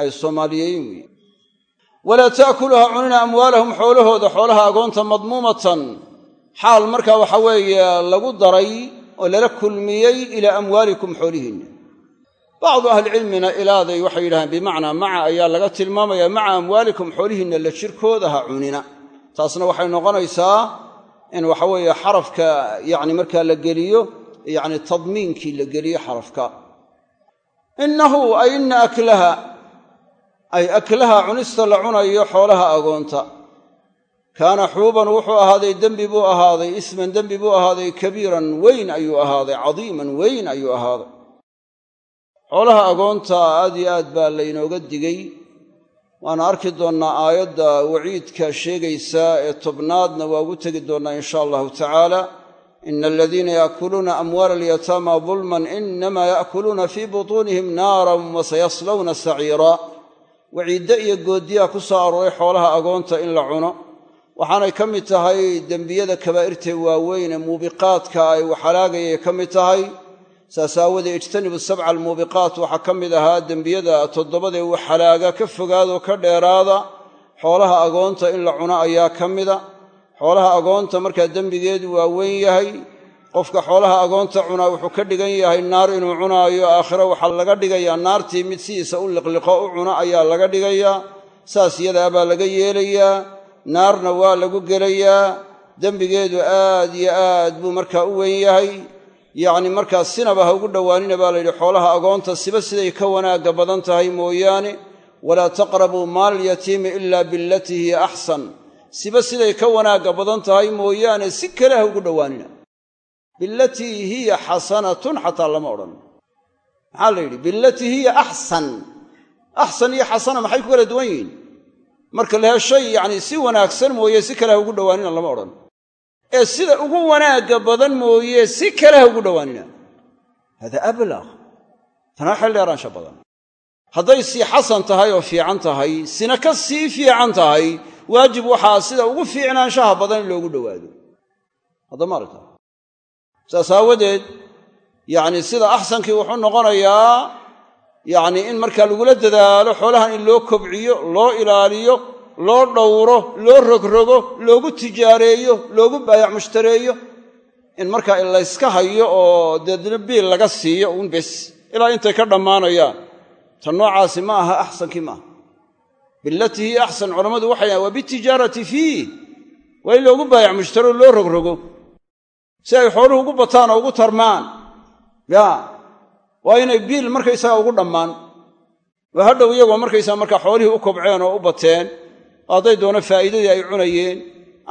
ay soomaaliyeeyin weeye walaa ta'kuluu ha cunina amwaalahum xoolahooda xoolaha agoonta madmuumatan. Xaal markaa waxa weeye lagu daray oo lala kulmiyey ilaa amwaalikum xoolihiinna bacdu ahlicilmina ilaaday waxay yidhahdeen bimacnaa maca ayaa laga tilmaamaya maca amwaalikum xoolihiinna la jirkooda ha cunina taasna waxay noqonaysaa in waxa weeye xarafka yacni markaa la geliyo yacni tadmiinkii la geliyo xarafka innahu ay inna aklaha ay aklaha cunista la cunayo xoolaha agoonta kaana xuuban wuxuu ahaaday dembi buu ahaaday isman dembi buu ahaaday kabiiran weyn ayuu ahaaday cadiiman weyn ayuu ahaaday xoolaha agoonta aad iyo aad baa laynooga digay. Waana arki doonnaa aayadda waciidka sheegaysa ee tobnaadna waa ugu tegi doonnaa insha allahu tacaala. Ina aladiina yaakuluuna amwaala alyataama dulman inama yaakuluuna fii butuunihim naaran wasayaslawna saciira. Waciiddo iyo goodiyaa ku soo arooray xoolaha agoonta in la cuno. Waxaanay ka mid tahay dembiyada kabaa'irtee waaweyn ee muubiqaadka ay waxalaagayay ka mid tahay saas aawadee ijtanibu sabca almuubiqaat waxaa ka mid ahaa dembiyada toddobadee waxalaaga ka fogaadoo ka dheeraada xoolaha agoonta in la cuno ayaa ka mida. Xoolaha agoonta markaa dembigeedu waa weyn yahay. Qofka xoolaha agoonta cunaa wuxuu ka dhigan yahay naar inuu cunaayo aakhiro waxaa laga dhigayaa. Naartii mid sidiisa u liqliqo u cuno ayaa laga dhigayaa. Saas yadaa baa laga yeelayaa. Naarna waa lagu gelayaa. Dembigeedu aad iyo aad buu markaa u weyn yahay yacni markaa sinaba ha ugu dhowaanina baa layidhi xoolaha agoonta siba siday ka wanaagga badan tahay mooyaane walaa taqrabuu maal yatiimi ilaa bilatii hiya axsan. Siba siday ka wanaagga badan tahay mooyaane si kale ha ugu dhowaanina. Bilatii hiya xasanatun xataa lama odhan. Maxaa la yidhi? Bilatii hiya axsan. Axsan iyo xasana maxay ku kala duwan yihiin? Marka la heshay yacni si wanaagsan mooye si kale ha ugu dhowaanina lama odhan ee sida ugu wanaagga badan mooye si kale ha ugu dhowaanina. Hada ablaq tanaa xel dheeraansha badan. Hadday sii xasan tahay oo fiican tahay sina ka sii fiican tahay waajib waxaa sida ugu fiicnaanshaha badan in loogu dhowaado. Haddama aragta? Saas aawadeed yacni sida axsankii wuxuu noqonayaa yacni in markaa lagula dadaalo xoolahan in loo kobciyo loo ilaaliyo loo dhowro loo rogrogo loogu tijaareeyo loogu baayac mushtareeyo in markaa layska hayo oo deedna biil laga siiyo uun bes ilaa intay ka dhammaanayaan. Ta noocaasi ma aha axsankii maaha bilatii axsan culammadu waxay waa bitijaarati fiih waa in loogu baayac mushtaro loo rogrogo. Si ay xooluhu ugu bataan oo ugu tarmaan. Ya. Waa inay biil markaysaga ugu dhammaan. Waa hadhow iyagoo markaysaa markaa xoolihii u kobceen oo u bateen hadday doono faa'iidadii ay cunayeen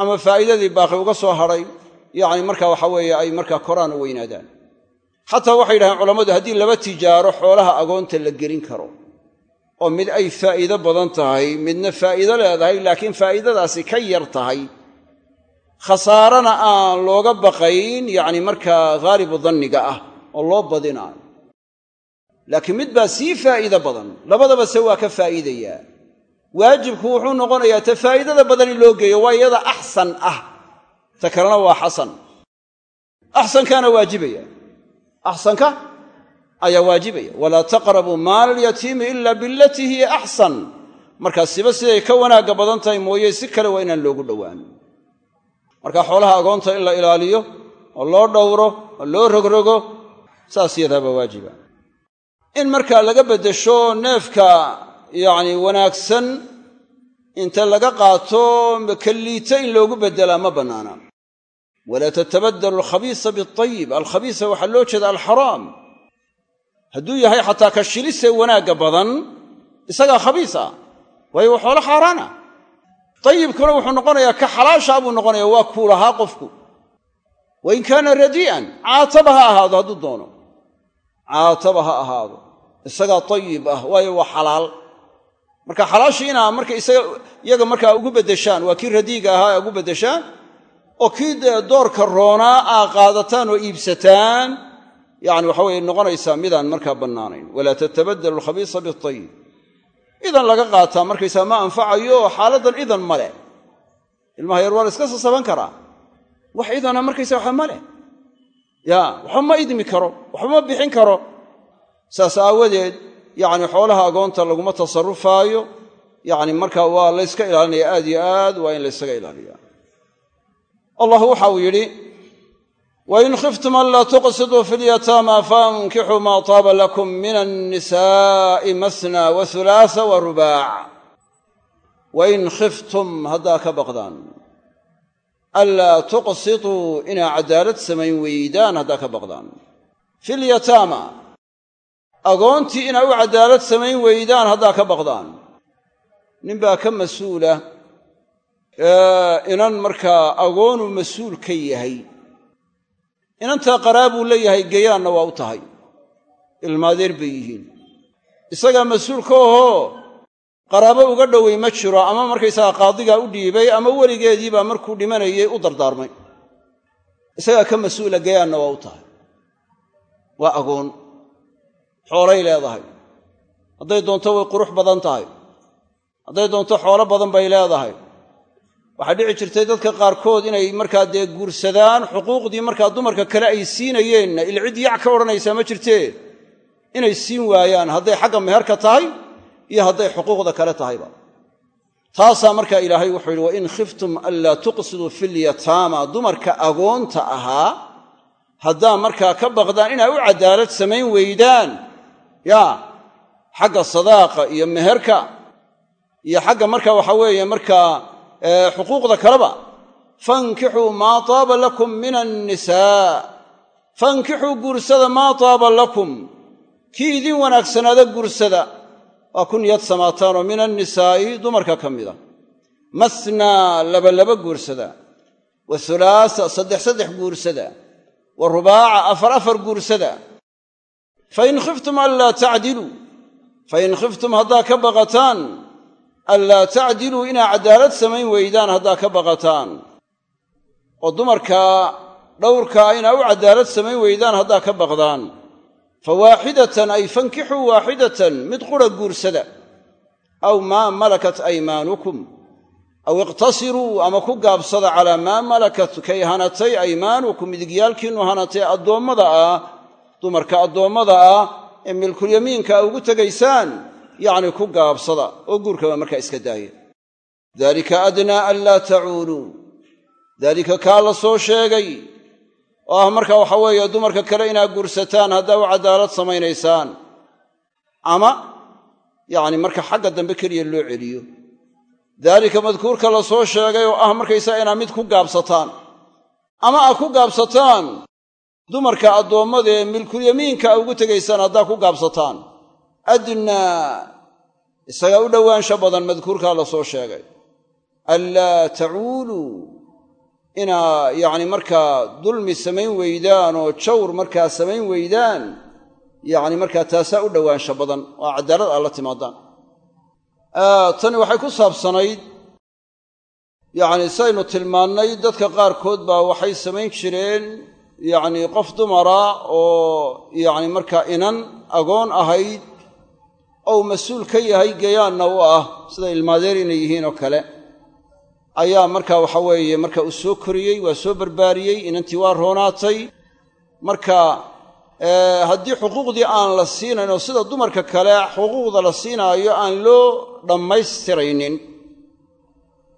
ama faa'iidadii baaqi uga soo hadhay yacni marka waxa weeye ay markaa koraan u weynaadaan. Xataa waxay yidhahdeen culammadu haddii laba tijaaro xoolaha agoonta la gelin karo oo mid ay faa'iido badan tahay midna faa'iido leedahay laakiin faa'iidadaasi ka yar tahay khasaarana aan looga baqayn yacni markaa haalibu danniga ah oo loo badinaayo. Laakiin mid baa sii faa'iido badan labadaba se waa ka faa'iidayaa waajibku wuxuu noqonayaa ta faa'iidada badan in loo geeyo waa iyada axsan ah. Ta kalena waa xasan. Axsankaana waajibaya. Axsanka ayaa waajibaya. Walaa taqrabuu maala alyatiimi ila bilatii hiya axsan. Markaa siba siday ka wanaagga badan tahay mooye si kale waa inaan loogu dhowaan. Marka xoolaha agoonta in la ilaaliyo oo loo dhowro oo loo rogrogo saas yadaaba waajiba. In markaa laga beddesho neefka yacni wanaagsan inta laga qaato kalliita in loogu beddelaa ma bannaana walaa tatabaddalu alkhabiisa bialtayib alkhabiisa waxaa loo jeeda alxaraam. Hadduu yahay xataa ka shilisee wanaagga badan isagaa khabiis ah waayo waa xoolo xaaraana tayibkuna wuxuu noqonayaa ka xalaashaa buu noqonaya waa kuu lahaa qofku. Wain kaana radii'an caataba ha ahaado hadduu doono. Caataba ha ahaado. Isagaa tayib ah waayo waa xalaal marka xalaashii inaa marka iyaga markaa ugu beddeshaan waa kii radiiga ahaa ee ugu beddeshaan oo kii doorka roonaa aa qaadataan oo iibsataan yacni waxa weye noqonaysaa midaan markaa bannaanayn. Walaa tatabaddalu alkhabiisa bialtayib idan laga qaataa markaysaa ma anfacayo xaaladdan idan ma leh. Ilmaha yar waa la iska sasaban karaa. Wax idana markaysa waxa ma leh. Waxba ma idmi karo waxba ma bixin karo. Saas aawadeed yacni xoolaha agoonta laguma tasarufaayo yacni markaa waa layska ilaalinaya aad yo aad waa in laysaga ilaaliya allah waxa uu yidhi wain khiftum anlaa tuqsiduu fi lyataama faankixuu maa taaba lakum min annisaa'i masna wa hulaasa wa rubaac. Wain khiftum haddaa ka baqdaan. Anlaa tuqsituu inaa cadaalad samayn weydaan haddaa ka baqdaan. Fi lyataama agoontii inaa u caddaalad samayn weydaan haddaa ka baqdaan. Ninbaa ka mas'uula inan markaa agoonuu mas'uul ka yahay. Inantaa qaraabuu leeyahay geyaanna waa u tahay. Ilmaadeer bay yihiin. Isagaa mas'uulka ahoo qaraabo uga dhowey ma jiro ama markaysagaa qaadigaa u dhiibay ama weligeediibaa markuu dhimanayay u dardaarmay. Isagaa ka mas'uula geyaanna waa u tahay. Waa agoon xoolay leedahay. Hadday doonto way qurux badan tahay. Hadday doonto xoolo badan bay leedahay. Waxaa dhici jirtay dadka qaarkood inay markaa dee guursadaan xuquuqdii markaa dumarka kale ay siinayeenna ilcid yac ka odhanaysaa ma jirtee? Inay siin waayaan hadday xagga meherka tahay iyo hadday xuquuqda kale tahayba. Taasaa markaa ilaahay wuxuu yidhi wain khiftum anlaa tuqsiduu filyataama dumarka agoonta ahaa haddaa markaa ka baqdaan inaa u caddaalad samayn weydaan yaa xagga sadaaqa iyo meherka iyo xagga marka waxa weeye markaa xuquuqda kaleba. Fankixuu maa taaba lakum min annisaa fankixuu guursada maa taaba lakum. Kii idin wanaagsanaada guursada. Waa ku niyad samaataanoo min annisaa'i dumarka ka mida. Masnaa labalaba guursada. Wa hulaasa saddex saddex guursada. Wa rubaaca afar afar guursada fain khiftum anlaa tacdiluu fain khiftum haddaa ka baqataan anlaa tacdiluu inaa caddaalad samayn weydaan haddaa ka baqataan oo dumarka dhowrkaa inaa u caddaalad samayn weydaan haddaa ka baqdaan fa waaxidatan ay fankixuu waaxidatan mid qura guursada aw maa malakat aymaanukum aw iqtasiruu ama ku gaabsada calaa maa malakat kay hanatay aymaanukum midigyaalkiinnu hanatay addoommada ah dumarka addoommada ah ee milkulyamiinka a ugu tegaysaan yacni ku gaabsada oo guurkaba markaa iska daaya daalika adnaa an laa tacuuluu daalika kaa la soo sheegay oo ah marka waxa weeye dumarka kale inaad guursataan haddaa u caddaalad samaynaysaan. Ama yacni marka xagga dambe keliya loo celiyo. Daalika madkuurka la soo sheegay oo ah markaysaa inaad mid ku gaabsataan. Ama aad ku gaabsataan dumarka addoommada ee milkulyamiinka a ugu tegaysaan haddaa ku gaabsataan adnaa isagaa u dhowaansha badan madkuurkaa la soo sheegay. Anlaa tacuuluu inaa yacni markaa dulmi samayn weydaan oo jawr markaa samayn weydaan yacni markaa taasaa u dhowaansha badan oo caddaalad aad la timaadaan. Tani waxay ku saabsanayd yacni saynu tilmaannay dadka qaarkood baa waxay samayn jireen yacni qof dumara oo yacni markaa inan agoon ahayd ou mas'uul ka yahay geyaanna u ah sida ilmaadeer inay yihiin oo kale. Ayaa marka waxa weeye marka uu soo koriyey waa soo barbaariyey inantii waa roonaatay. Marka haddii xuquuqdii aan la siinayn oo sida dumarka kale xuquuqda la siinaayo aan loo dhammaystiraynin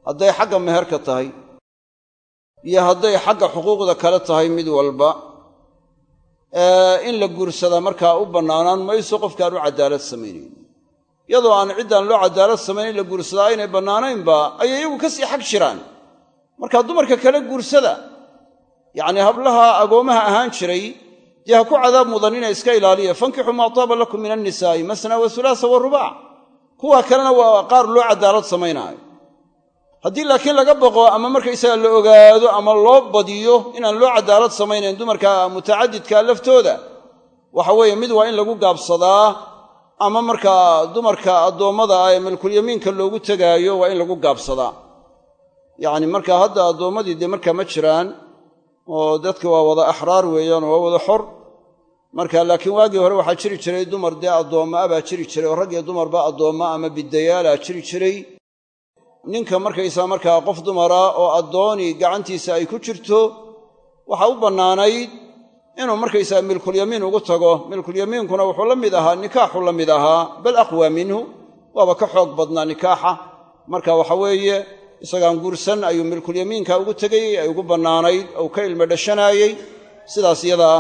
hadday xagga meherka tahay iyo hadday xagga xuquuqda kale tahay mid walba in la guursadaa markaa u bannaanaan mayso qofkaan u caddaalad samaynayn. Iyadoo aan ciddaan loo caddaalad samayn in la guursadaa aynay bannaanaynba ayay iyagu ka sii xag jiraan. Marka dumarka kale guursada yacnii hablaha agoommaha ahaan jiray dee ha ku cadaab mudan inay iska ilaaliya. Fankixuu maa taaba lakum min annisaa'i masna wa hulaasa wa rubaac kuwa kalena waa qaar loo caddaalad samaynaayo haddii laakiin laga baqo ama markaysaga la ogaado ama loo badiyo inaan loo caddaalad samaynayn dumarka mutacadidka laftooda waxa weeye mid waa in lagu gaabsadaa ama markaa dumarka addoommada ah ee milkulyamiinka loogu tegaayo waa in lagu gaabsadaa. Yacni marka hadda addoommadii dee markaa ma jiraan oo dadka waa wada axraar weeyaan waa wada xor. Marka laakiin waagii hore waxaa jiri jiray dumar dee addoomma a baa jiri jiray oo rag iyo dumarba addoomma ama bidayaalaa jiri jiray ninka markaysaa markaa qof dumara oo addooni gacantiisa ay ku jirto waxaa u bannaanayd inuu markaysaa milkulyamiin ugu tago. Milkulyamiinkuna wuxuu la mid ahaa nikaaxu la mid ahaa bal aqwa minhu waaba ka xoog badnaa nikaaxa. Marka waxa weeye isagaan guursan ayuu milkulyamiinka ugu tegayey ay ugu bannaanayd ou ka ilmo dhashanaayey sidaas yadaa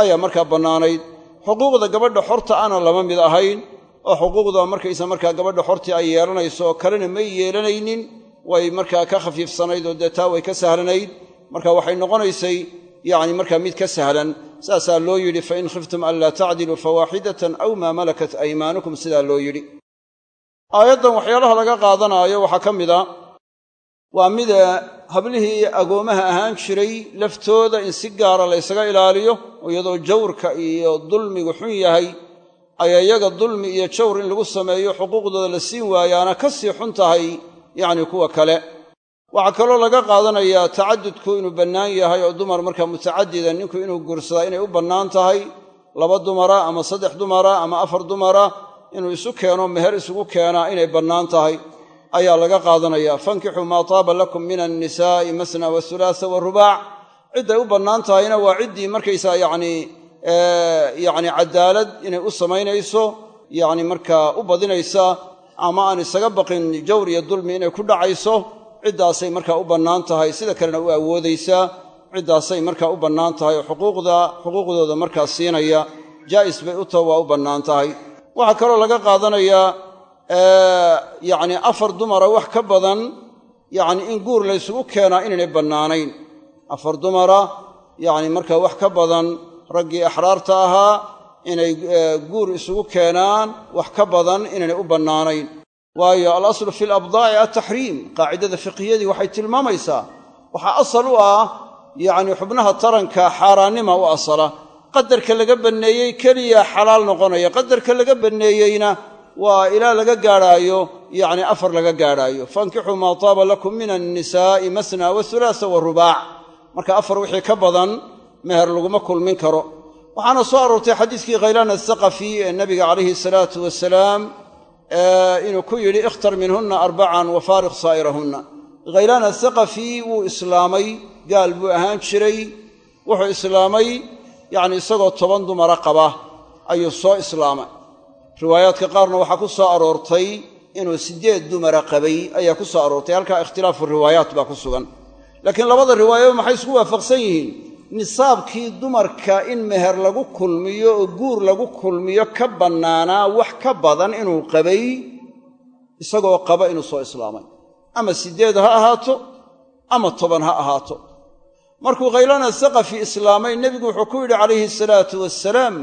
ayaa markaa bannaanayd. Xuquuqda gabadha xorta ana lama mid ahayn oo xuquuqda markaysa markaa gabadha xortii ay yeelanayso oo kalena may yeelanaynin way markaa ka khafiifsanayd oo dee taa way ka sahlanayd. Marka waxay noqonaysay yacni markaa mid ka sahlan saasaa loo yidhi fain khiftum anlaa tacdiluu fawaaxidatan aw maa malakat aymaanukum sidaa loo yidhi. Aayaddan waxyaalaha laga qaadanaayo waxaa ka mida waa mida hablihii agoommaha ahaan jiray laftooda in si gaara laysaga ilaaliyo iyadoo jawrka iyo dulmigu xun yahay ayaa iyaga dulmi iyo jawr in lagu sameeyo xuquuqdooda la siin waayaana ka sii xun tahay yacni kuwa kale. Waxaa kaloo laga qaadanayaa tacadudku inuu bannaan yahay oo dumar markaa mutacadida ninku inuu guursadaa inay u bannaan tahay laba dumara ama saddex dumara ama afar dumara inuu isu keeno meher isugu keenaa inay bannaan tahay ayaa laga qaadanaya. Fankixuu maa taaba lakum min annisaa'i masna wasulaasa warubaac cidday u bannaan tahayna waa ciddii markaysaa yacnii yacni cadaalad inay u samaynayso yacni markaa u badinaysa ama aan isaga baqin jawr iyo dulmi inay ku dhacayso ciddaasay markaa u bannaan tahay. Sida kalena u awoodaysaa ciddaasay markaa u bannaan tahay. Oo xuquuqda xuquuqdooda markaa siinaya jaa'is bay u taho waa u bannaan tahay. Waxaa kaloo laga qaadanayaa yacni afar dumara wax ka badan yacni in guur laysugu keenaa inaynay bannaanayn afar dumara yacni markaa wax ka badan raggii axraarta ahaa inay guur isugu keenaan wax ka badan inaynay u bannaanayn. Waayo alaslu fi alabdaa'i altaxriim qaacidada fiqhiyadii waxay tilmaamaysaa waxaa asal u ah yacni xubnaha taranka xaaraannima u asala. Qadarka laga banneeyey keliya xalaal noqonaya qadarka laga banneeyeyna waa ilaa laga gaadhaayo yacni afar laga gaadhaayo. Fankixuu maa taaba lakum min annisaa'i masna wasulaasa warubaac marka afar wixii ka badan meher laguma kulmin karo. Waxaana soo aroortay xadiiskii khaylaan asaqafi ee nabiga calayhi salaatu wasalaam inuu ku yidhi ikhtar minhunna arbacan wa faariq saa'irahunna. Khaylaan asaqafi wuu islaamay gaal buu ahaan jiray. Wuxuu islaamay yacni isagoo toban dumara qaba ayuu soo islaamay. Riwaayaadka qaarna waxaa ku soo aroortay inuu siddeed dumara qabay ayaa ku soo aroortay halkaa ikhtilaafu riwaayaat baa ku sugan. Laakiin labada riwaayaba maxay isku waafaqsan yihiin nisaabkii dumarka in meher lagu kulmiyo oo guur lagu kulmiyo ka bannaanaa wax ka badan inuu qabay isagoo qaba inuu soo islaamay. Ama siddeed ha ahaato ama toban ha ahaato. Markuu khaylana saqafi islaamay nebigu wuxuu ku yidhi calayhi salaatu wasalaam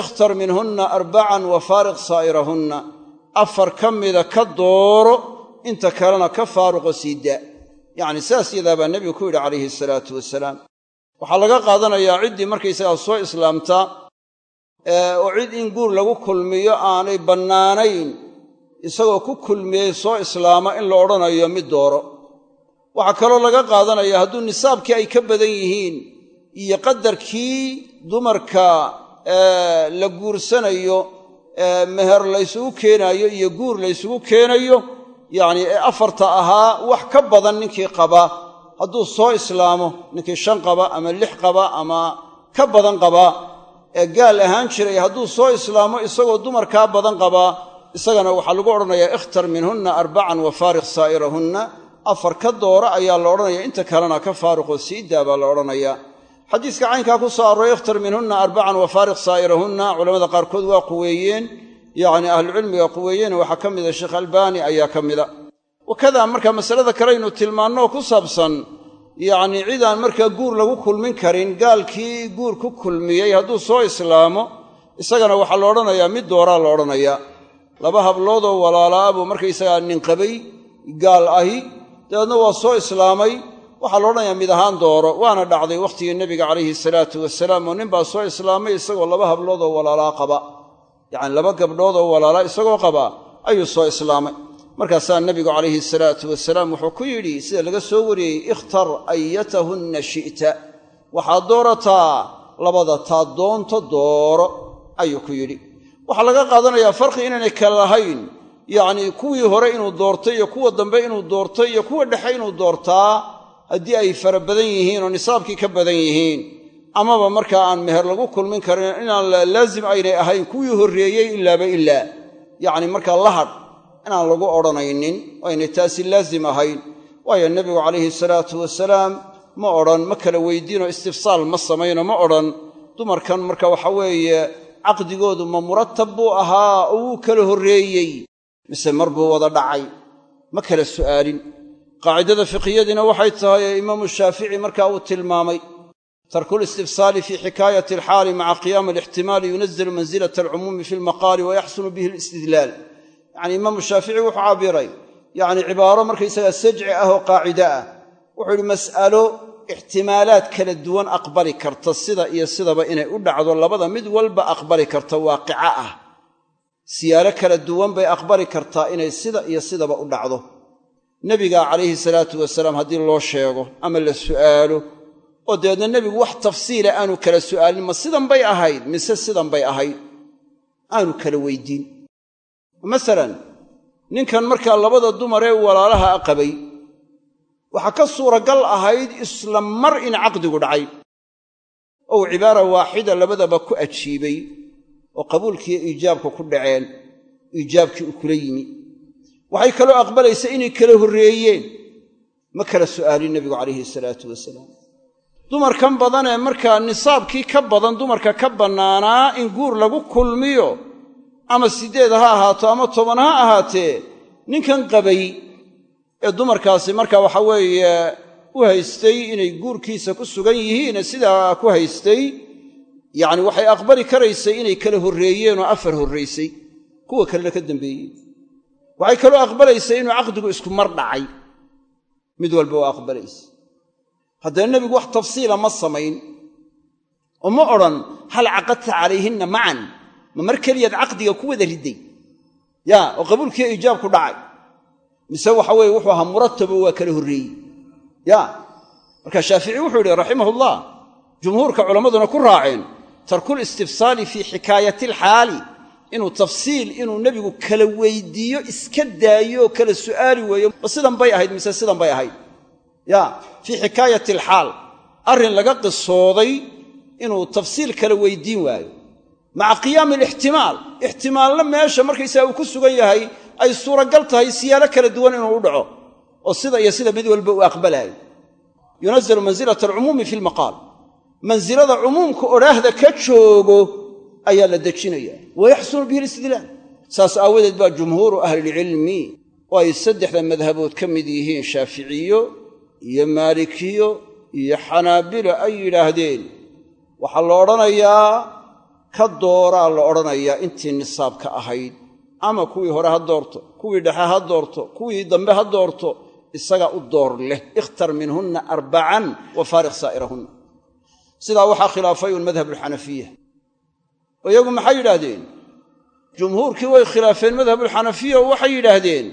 ikhtar minhunna arbacan wa faariq saa'irahunna. Afar ka mida ka dooro inta kalena ka faaruqo sii daa. Yacni saas yadaa baa nebigu ku yidhi calayhi salaatu wasalaam waxaa laga qaadanayaa ciddii markaysagaa soo islaamta oo cid in guur lagu kulmiyo aanay bannaanayn isagoo ku kulmiyey soo islaama in la odhanayo mid dooro. Waxaa kaloo laga qaadanaya hadduu nisaabkii ay ka badan yihiin iyo qadarkii dumarka la guursanayo meher laysugu keenaayo iyo guur laysugu keenayo yacnii ee afarta ahaa wax ka badan ninkii qaba hadduu soo islaamo ninkii shan qaba ama lix qaba ama ka badan qaba ee gaal ahaan jiray hadduu soo islaamo isagoo dumarkaa badan qaba isagana waxaa lagu odhanayaa ikhtar minhunna arbacan wa faariq saa'irahunna. Afar ka doora ayaa la odhanaya inta kalena ka faaruqoo sii daa baa la odhanayaa. Xadiiska caynkaa ku soo arooray ikhtar minhunna arbacan wa faariq saa'irahunna. Culamada qaarkood waa quweeyeen yacni ahlucilmiga quweeyeen waxaa ka mida sheekh albaani ayaa ka mida wakadaa markaa masalada kaleaynu tilmaanno ku saabsan yacnii cidaan markaa guur lagu kulmin karin gaalkii guur ku kulmiyey hadduu soo islaamo isagana waxaa la odhanayaa mid dooraa la odhanayaa. Laba habloodoo walaalaa buu markaysagaa nin qabay gaal ahi dabeedna waa soo islaamay waxaa la odhanayaa mid ahaan dooro waana dhacday wakhtigii nebiga calayhi salaatu wasalaam oo ninbaa soo islaamay isagoo laba habloodoo walaalaa qaba. Yacni laba gabdhoodoo walaalaa isagoo qaba ayuu soo islaamay markaasaa nebigu calayhi salaatu wasalaam wuxuu ku yidhi sida laga soo wariyey ikhtar ayatahunna shi'ta. Waxaad doorataa labada taa doonto dooro ayuu ku yidhi. Waxaa laga qaadanayaa farqi inaynay kala lahayn. Yacnii kuwii hore inuu doortay iyo kuwa dambe inuu doortay iyo kuwa dhexe inuu doortaa haddii ay fara badan yihiin oo nisaabkii ka badan yihiin amaba markaa aan meher lagu kulmin karin inaan laazim aynay ahayn kuwii horreeyey ilaaba ilaa. Yacni markaa lahadh inaan lagu odhanaynin oo aynay taasi laazim ahayn. Waayo nebigu calayhi salaatu wasalaam ma odhan ma kala weydiinoo istifsaal ma samayno ma odhan. Dumarkan marka waxa weeye caqdigoodu ma muratab buu ahaa oo wuu kala horreeyey. Mise mar buu wada dhacay. Ma kala su'aalin. Qaacidada fiqhiyadiina waxay tahay ee imaamu shaafici markaa uu tilmaamay tarku listifsaali fi xikaayati alxaali maca qiyaami alixtimaali yunazilu manzilat alcumuumi fi lmaqaali wayaxsunu bihi alistidlaal yacni imaamu shaafici wuxuu cabiray yacni cibaaro markaysagaa sajci ah oo qaacide ah. Wuxuu yidhi mas'alo ixtimaalaad kala duwan aqbali karta sida iyo sidaba inay u dhacdo labada mid walba aqbali karta waaqica ah. Siyaalo kala duwan bay aqbali kartaa inay sida iyo sidaba u dhacdo. Nebiga calayhi salaatu wasalaam haddii loo sheego ama la su'aalo oo dabeedna nebigu wax tafsiila aanu kala su'aalin ma sidan ahayd mise sidan bay ahayd aanu kala weydiin masalan ninkan markaa labada dumar ee walaalaha qabay waxaa ka suuragal ahayd isla mar in caqdigu dhacay. Ou cibaara waaxida labadaba ku ajiibay oo qabuulkiiyo iijaabka ku dhaceen iijaabkii uu kula yimi. Waxay kaloo aqbalaysa inay kala horreeyeen ma kala su'aalin nebigu calayhi salaatu wasalaam. Dumarkan badan ee markaa nisaabkii ka badan dumarka ka bannaanaa in guur lagu kulmiyo ama siddeed ha ahaato ama toban ha ahaatee ninkan qabay ee dumarkaasi marka waxa weeye u haystay inay guurkiisa ku sugan yihiine sidaa ku haystay yacni waxay aqbali karaysay inay kala horreeyeen oo afar horraysay kuwa kalena ka dambeeyey. Waxay kaloo aqbalaysay inuu caqdigu isku mar dhacay mid walba waa aqbalaysa. Haddana nebigu wax tafsiila ma samayn oo ma odhan hal caqadta calayhinna macan ma mar keliyaad caqdiga ku wada ridday yaa oo qabuulkiiyo iijaabku dhacay. Mise waxa weeye wuxuu ahaa muratabo waa kala horreeyey. Ya marka shaafici wuxuu yidhi raximahullah jumhuurka culammaduna ku raaceen tarkul istifsaali fii xikaayati alxaali inuu tafsiil inuu nebigu kala weydiiyo iska daayo kala su'aali weeyo. Ma sidan bay ahayd mise sidan bay ahayd? Ya fii xikaayati alxaal arrin laga qisooday inuu tafsiil kala weydiin waayo maca qiyaami alixtimaal. Ixtimaalna meesha markaysaga uu ku sugan yahay ay suuragal tahay siyaalo kala duwan inuu u dhaco oo sida iyo sida mid walba uu aqbalaayo. Yunazilu mansilata alcumuumi fi lmaqaal mansilada cumuumka odhaahda ka joogo ayaa la dejinaya. Wa yaxsunu bihi alistidlaal. Saas aawadeed baa jumhuuru ahlilcilmi oo ay saddexda madhabood ka mid yihiin shaaficiyo iyo maalikiyo iyo xanaabilo ay yidhaahdeen. Waxaa la odhanayaa ka dooraa la odhanayaa intii nisaabka ahayd. Ama kuwii hore ha doorto kuwii dhexe ha doorto kuwii dambe ha doorto isagaa u door leh. Ikhtar minhunna arbacan wa faariq saa'irahunna. Sidaa waxaa khilaafay un madhab alxanafiya iyagu maxay yidhaahdeen? Jumhuurkii way khilaafeen madhabulxanafiya oo waxay yidhaahdeen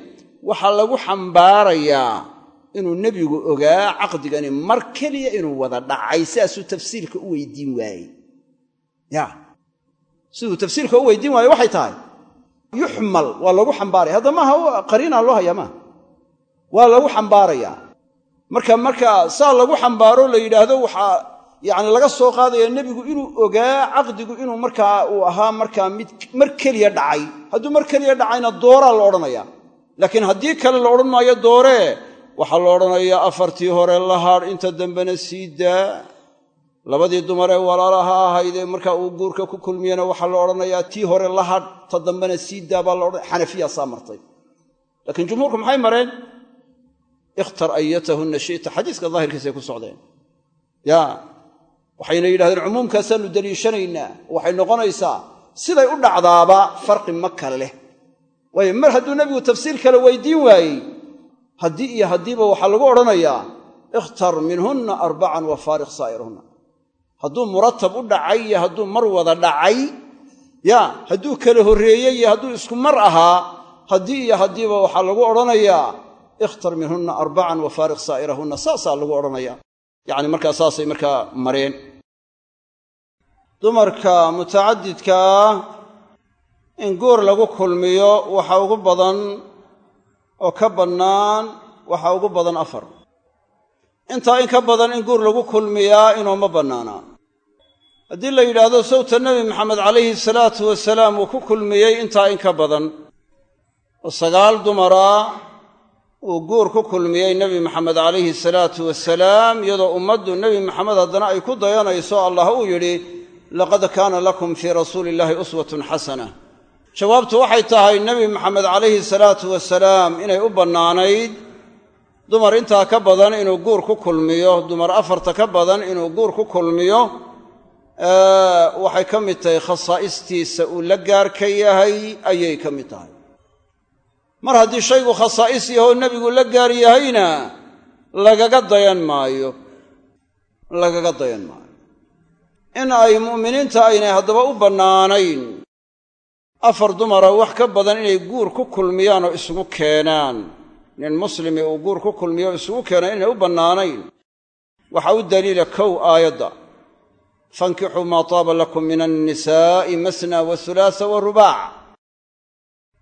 waxaa lagu xambaarayaa inuu nebigu ogaa caqdigani mar keliya inuu wada dhacay sidaasuu tafsiirka u weydiin waayey siduu tafsiirka u weydiin waaye waxay tahay yuxmal waa lagu xambaaraya. Hadda maaha qariinaa loo hayaa maaha waa lagu xambaarayaa marka marka saa lagu xambaaro la yidhaahdo waxaa yacni laga soo qaadaya nebigu inuu ogaa caqdigu inuu markaa uu ahaa markaa mid mar keliya dhacay. Hadduu mar keliya dhacayna dooraa la odhanaya laakiin haddii kale la odhan maayo dooree waxaa la odhanayaa afartii hore la hadh inta dambena sii daa labadii dumaree walaalaha ahaydee markaa uu guurka ku kulmiyena waxaa la odhanayaa tii hore la hadh ta dambena sii daa baa laodhan xanafiyaa saa martay. Laakiin jumhuurku maxay mareen? Ikhtar ayatahunna shita. Xadiiska daahirkiisay ku socdeen. Ya waxayna yidhahdeen cumuumkaasaannu deliishanaynaa. Waxay noqonaysaa siday u dhacdaaba farqi ma kale leh. Waayo mar hadduu nebigu tafsiir kale weydiin waayey haddii iyo haddiiba waxaa lagu odhanayaa ikhtar minhunna arbacan wa faariq saa'irahunna hadduu muratab u dhacay iyo hadduu mar wada dhacay ya hadduu kala horreeyey iyo hadduu isku mar ahaa haddii iyo haddiiba waxaa lagu odhanayaa ikhtar minhunna arbacan wa faariq saa'irahunna saasaa lagu odhanaya yacni markaa saasay markaa mareen. Dumarka mutacadidkaa in goor lagu kulmiyo waxa ugu badan oo ka bannaan waxa ugu badan afar intaa in ka badan in guur lagu kulmiyaa inuuma bannaanaa haddii la yidhaahdo sawta nebi maxamed calayhi salaatu wasalaam uu ku kulmiyey intaa in ka badan. Oo sagaal dumara uu guur ku kulmiyey nebi maxamed calayhi salaatu wasalaam iyadoo ummaddu nebi maxamed haddana ay ku dayanayso allah uu yidhi laqad kaana lakum fii rasuuli illaahi uswatun xasana. Jawaabtu waxay tahay nebi maxamed calayhi salaatu wasalaam inay u bannaanayd dumar intaa ka badan inuu guur ku kulmiyo dumar afarta ka badan inuu guur ku kulmiyo waxay ka mid tahay khasaa'istiisa uu la gaarka yahay ayay ka mid tahay. Mar haddii shaygu khasaa'is yahoo nebigu la gaar yahayna lagaga dayan maayo. Lagaga dayan maayo. In ay mu'miniinta aynay haddaba u bannaanayn afar dumara wax ka badan inay guur ku kulmiyaan oo isugu keenaan nin muslimi uu guur ku kulmiyo isugu keenaan inay u bannaanayn. Waxaa u daliila kow aayadda. Fankixuu maa taaba lakum min annisaa'i masna wa hulaasa wa rubaac.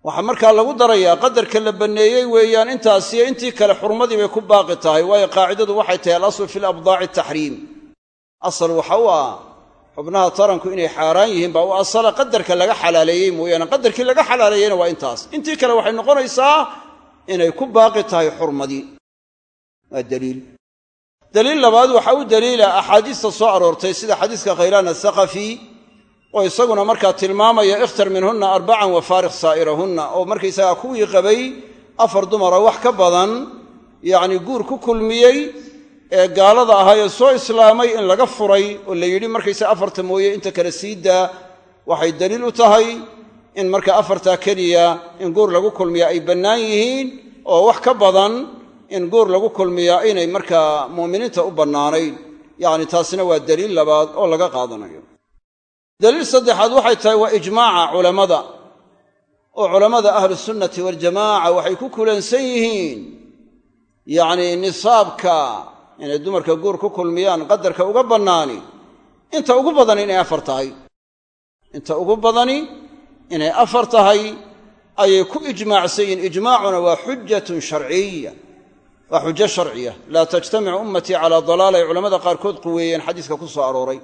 Waxaa markaa lagu darayaa qadarka la banneeyey weeyaan intaasiyo intii kale xurmadii bay ku baaqi tahay waayo qaacidadu waxay tahay alaslu fi labdaaci taxriim asal waxa u ah xubnaha taranku inay xaaraan yihiin baa u asala qadarka laga xalaaleeyey mooyaane. Qadarkii laga xalaaleeyeyna waa intaas. Intii kale waxay noqonaysaa inay ku baaqi tahay xurmadii. Waa daliil. Daliil labaad waxaa u daliila axaadiista soo aroortay sida xadiiska khaylaan athaqafi oo isaguna markaa tilmaamaya ikhtar minhunna arbacan wa faariq saa'irahunna oo markaysagaa kuwii qabay afar dumara wax ka badan yacni guur ku kulmiyey ee gaalada ahaayee soo islaamay in laga furay oo la yidhi markaysaga afarta mooye inta kale sii daa waxay daliil u tahay in marka afartaa keliya in guur lagu kulmiyaa ay bannaan yihiin oo wax ka badan in guur lagu kulmiyaa inay markaa mu'miniinta u bannaanayn. Yacni taasina waa daliil labaad oo laga qaadanayo. Daliil saddexaad waxay tahay waa ijmaaca culammada. Oo culammada ahlusunnati waljamaaca waxay ku kulansan yihiin. Yacnii nisaabka inay dumarka guur ku kulmiyaan qadarka uga bannaani. Inta ugu badani inay afar tahay. Inta ugu badani inay afar tahay ayay ku ijmaacsan yihiin ijmaacuna waa xujatun sharciya waa xujo sharciya laa tajtamicu ummatii calaa dalaala ay culamada qaarkood quweeyeen xadiiska ku soo arooray.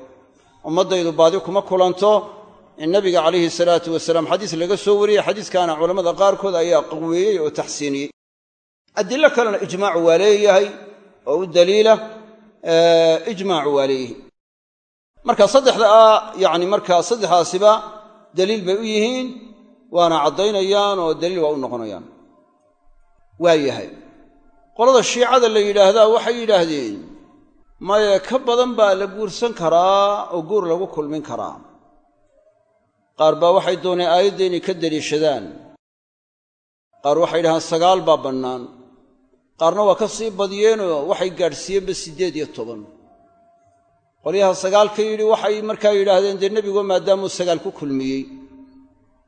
Ummaddaydu baadi kuma kulanto. In nabiga calayhi salaatu wasalaam xadiis laga soo wariyey xadiiskaana culammada qaarkood ayaa qaweeyey oo taxsiiniyey. Adilo kalena ijmaacu waa leeyahay oo u daliila ijmaacu waa leeyihi marka saddexdaa yacni markaa saddexdaasiba daliil bay u yihiin waana caddaynayaan oo daliil waa u noqonayaan. Waa yahay. Qolada shiicada la yidhaahdaa waxay yidhaahdeen maye ka badan baa la guursan karaa oo guur lagu kulmin karaa. Qaar baa waxay dooneen aayadda inay ka deliishadaan. Qaar waxay yidhahdaan sagaal baa bannaan. Qaarna waa ka sii badiyeenoo waxay gaadhsiiyeenba siddeed iyo toban qolyaha sagaal ka yidhi waxay markaa yidhaahdeen dee nebigu maadaamuu sagaal ku kulmiyey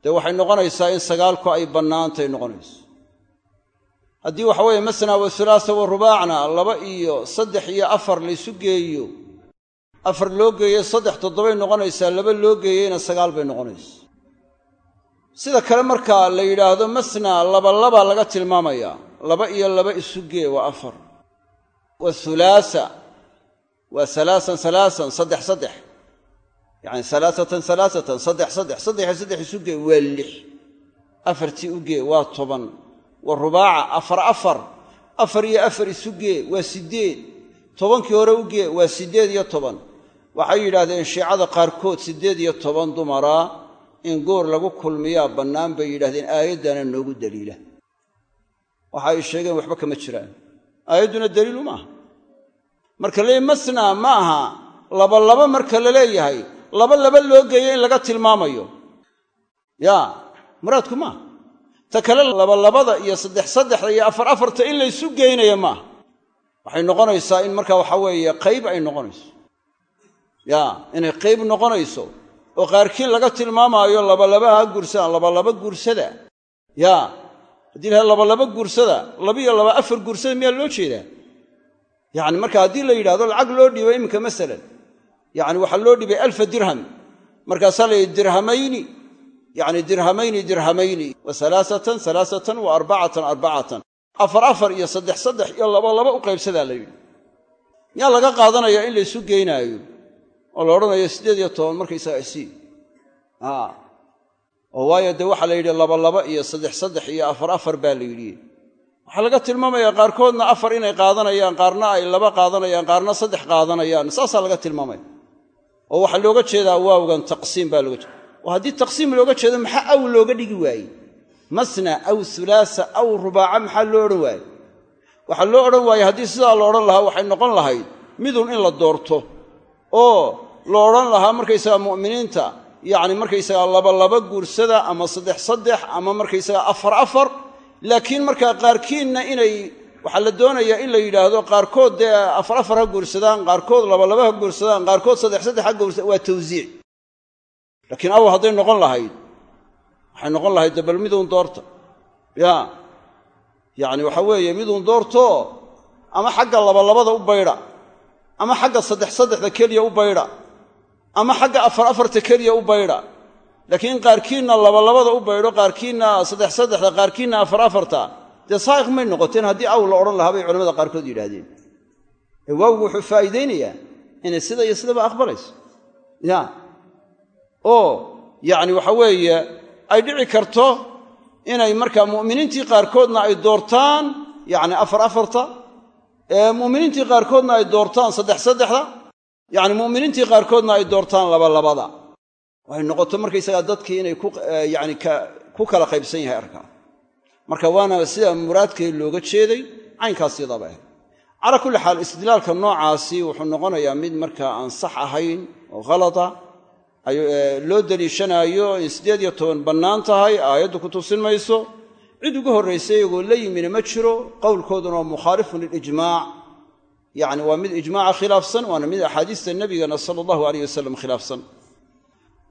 dee waxay noqonaysaa in sagaalku ay bannaantay noqonayso. Haddii waxa weeye masnaa wa hulaasa wa rubaacna laba iyo saddex iyo afar laysu geeyo afar loo geeye saddex toddobay noqonaysaa laba loo geeyeyna sagaal bay noqonaysa sida kale markaa la yidhaahdo masnaa labalaba laga tilmaamayaa laba iyo laba isu gee waa afar. Wa hulaasa waa salaasan salaasan saddex saddex. Yacani salaasatan salaasatan saddex saddex saddex saddex isu gee waa lix. Afartii u gee waa toban. Wa rubaaca afar afar. Afar iyo afar isu gee waa siddeed. Tobankii hore u gee waa siddeed iyo toban. Waxay yidhaahdeen shiicada qaarkood siddeed iyo toban dumara. In goor lagu kulmiyaa bannaan bay yidhahdeen aayaddana noogu daliila. Waxa ay sheegeen waxba kama jiraan. Aayadduna marka leey masna ma aha labalaba marka la leeyahay laba laba loo geeyo in laga tilmaamayo. Yaa muraadku maaha ta kale labalabada iyo saddex saddexda iyo afar afarta in laysu geynaya maaha waxay noqonaysaa in marka waxa weeye qayb ay noqonayso. Yaa inay qayb noqonayso oo qaarkiin laga tilmaamaayo labalaba ha guursadaan labalaba guursada. Yaa haddii laha labalaba guursada labiyo laba afar guursada miyaa loo jeedaa yacni marka haddii la yidhahdo lacag loo dhiibo iminka masalan. Yacni waxaa loo dhibay alfa dirham. Markaasaa la yidhi dirhamayni yacni dirhamayni dirhamayni. Wa salaasatan salaasatan wa arbacatan arbacatan. Afar afar iyo saddex saddex iyo laba laba u qaybsadaa la yidhi. Yaa laga qaadanayaa in laysu geynaayo? Oo la odhanayo siddeed iyo toban markaysaga isii oo waayo dee waxaa la yidhi labalaba iyo saddex saddex iyo afar afar baa la yidhi waxaa laga tilmaamayaa qaarkoodna afar inay qaadanayaan qaarna ay laba qaadanayaan qaarna saddex qaadanayaan. Saasaa laga tilmaamaya oo waxaa looga jeedaa waawgan taqsiim baa looga jeeda oo haddii taqsiim looga jeedo maxaa aw looga dhigi waaye masna aw hulaasa aw rubaaca maxaa loo odhan waaye waxaa loo odhan waayey haddii sidaa la odhan lahaa waxay noqon lahayd midun in la doorto. Oo la odhan lahaa markaysaga mu'miniinta yacni markaysagaa labalaba guursada ama saddex saddex ama markaysaga afar afar laakiin markaa qaarkiinna inay waxaa la doonayaa in la yidhaahdo qaarkood dee afar afar ha guursadaan qaarkood labalaba ha guursadaan qaarkood saddex saddex ha guursadaan waa tawsiic. Laakiin aw hadday noqon lahayd waxay noqon lahayd de bal miduun doorta ya yacni waxa weeye miduun doorto ama xagga labalabada u baydha ama xagga saddex saddexda keliya u baydha ama xagga afar afarta keliya u baydha laakiin qaarkiinna labalabada u baydho qaarkiinna saddex saddexda qaarkiinna afar afarta. Dee saa'iq may noqoteen haddii aw la odhan lahaa bay culamada qaarkood yidhaahdeen. Ee wuxuu faa'iidaynayaa inay sida iyo sidaba aqbalayso. Ya. Oo yacni waxa weeye ay dhici karto inay markaa mu'miniintii qaarkoodna ay doortaan yacni afar afarta mu'miniintii qaarkoodna ay doortaan saddex saddexda yacni mu'miniintii qaarkoodna ay doortaan labalabada waxay noqoto markaysagaa dadkii inay yani ku kala qaybsan yahay arkaa marka waana sida muraadkeed looga jeeday caynkaas yadaaba ahayd. Calaa kulli xaal istidlaalka noocaasi wuxuu noqonayaa mid markaa aan sax ahayn oo khalata loo deliishanaayo in siddeed iyo toban bannaan tahay aayaddu ku tusin mayso. Cid ugu horraysay iyagoo la yimina ma jiro qowlkooduna waa mukhaalifun lilijmaac yacni waa mid ijmaaca khilaafsan waana mid axaadiista nebigana sala allahu aleyh wasalam khilaafsan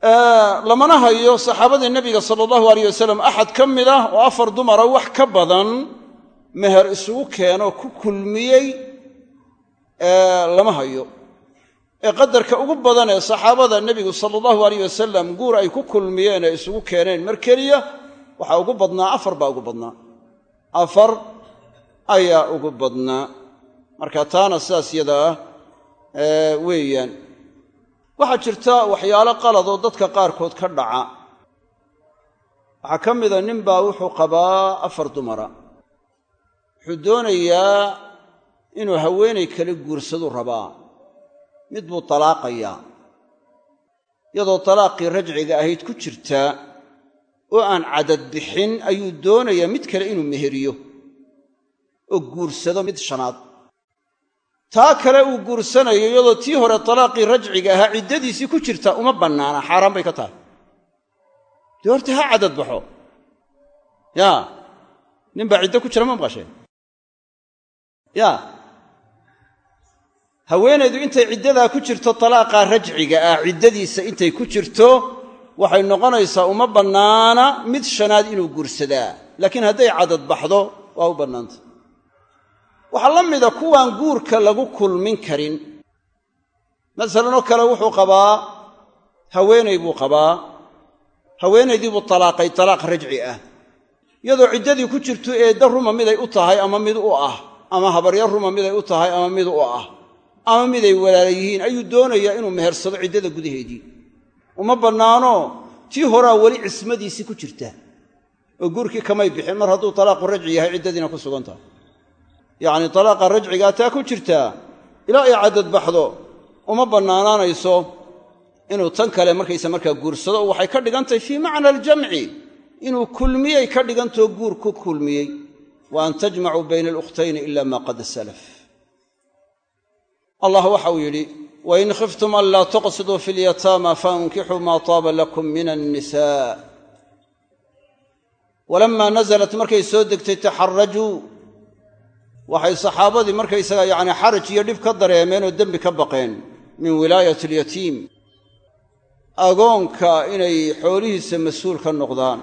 lamana hayo saxaabadii nebiga sala allahu aleyh wasalam axad ka mid ah oo afar dumara wax ka badan meher isugu keeno ku kulmiyey lama hayo. Ee qadarka ugu badan ee saxaabada nebigu sala allahu aleyh wasalam guur ay ku kulmiyeen ee isugu keeneen mar keliya waxaa ugu badnaa afar baa ugu badnaa. Afar ayaa ugu badnaa. Marka taana sidaas yada ah weeyaan waxaa jirta waxyaalo qaladoo dadka qaarkood ka dhaca. Waxaa ka mida ninbaa wuxuu qabaa afar dumara. Wuxuu doonayaa inuu haweenay kale guursadu rabaa. Mid buu talaaqayaa. Iyadoo talaaqii rajciga ahayd ku jirtaa oo aan cadad bixin ayuu doonayaa mid kale inuu meheriyo. Oo guursado mid shanaad taa kale uu guursanayo iyadoo tii hore talaaqii rajciga ahaa ciddadiisii ku jirta uma bannaana xaaraan bay ka tahay. Dee horta ha cadad baxo. Yaa nin baa ciddo ku jira ma maqasheen yaa haweenaydu intay ciddadaa ku jirto talaaqaa rajciga ah ciddadiisa intay ku jirto waxay noqonaysaa uma bannaana mid shanaad inuu guursadaa. Laakiin hadday cadad baxdo waa u bannaanta waxaa la mida kuwaan guurka lagu kulmin karin. Masalanoo kale wuxuu qabaa haweenay buu qabaa. Haweenaydii buu talaaqay talaaq rajci ah. Iyadoo ciddadii ku jirto eedda ruma miday u tahay ama mid u ah ama habarya ruma miday u tahay ama mid u ah ama miday walaala yihiin ayuu doonayaa inuu mehersado ciddada gudaheedii. Uma bannaano tii horaa weli cismadiisii ku jirta. Oo guurkii kamay bixin mar hadduu talaaqu rajci yahay ciddadiina ku sugan tahay yacni talaaqa rajcigaa taa ku jirtaa ilaa ay caddad baxdo uma bannaanaanayso inuu tan kale markaysa markaa guursado waxay ka dhigantahay fii macna aljamci inuu kulmiyey ka dhigantao guur ku kulmiyey. Wa an tajmacuu bayna alukhtayni ila ma qad salaf. Allah waxau yidhi wain khiftum an laa tuqsiduu fi lyataama faankixuu maa taaba lakum min annisa walamaa nasalat markay soo degtay taxarajuu waxay saxaabadii markaysaga yacni xaraj iyo dhib ka dareemeen oo dembi ka baqeen min wilaayati alyatiim agoonka inay xoolihiisa mas'uul ka noqdaan.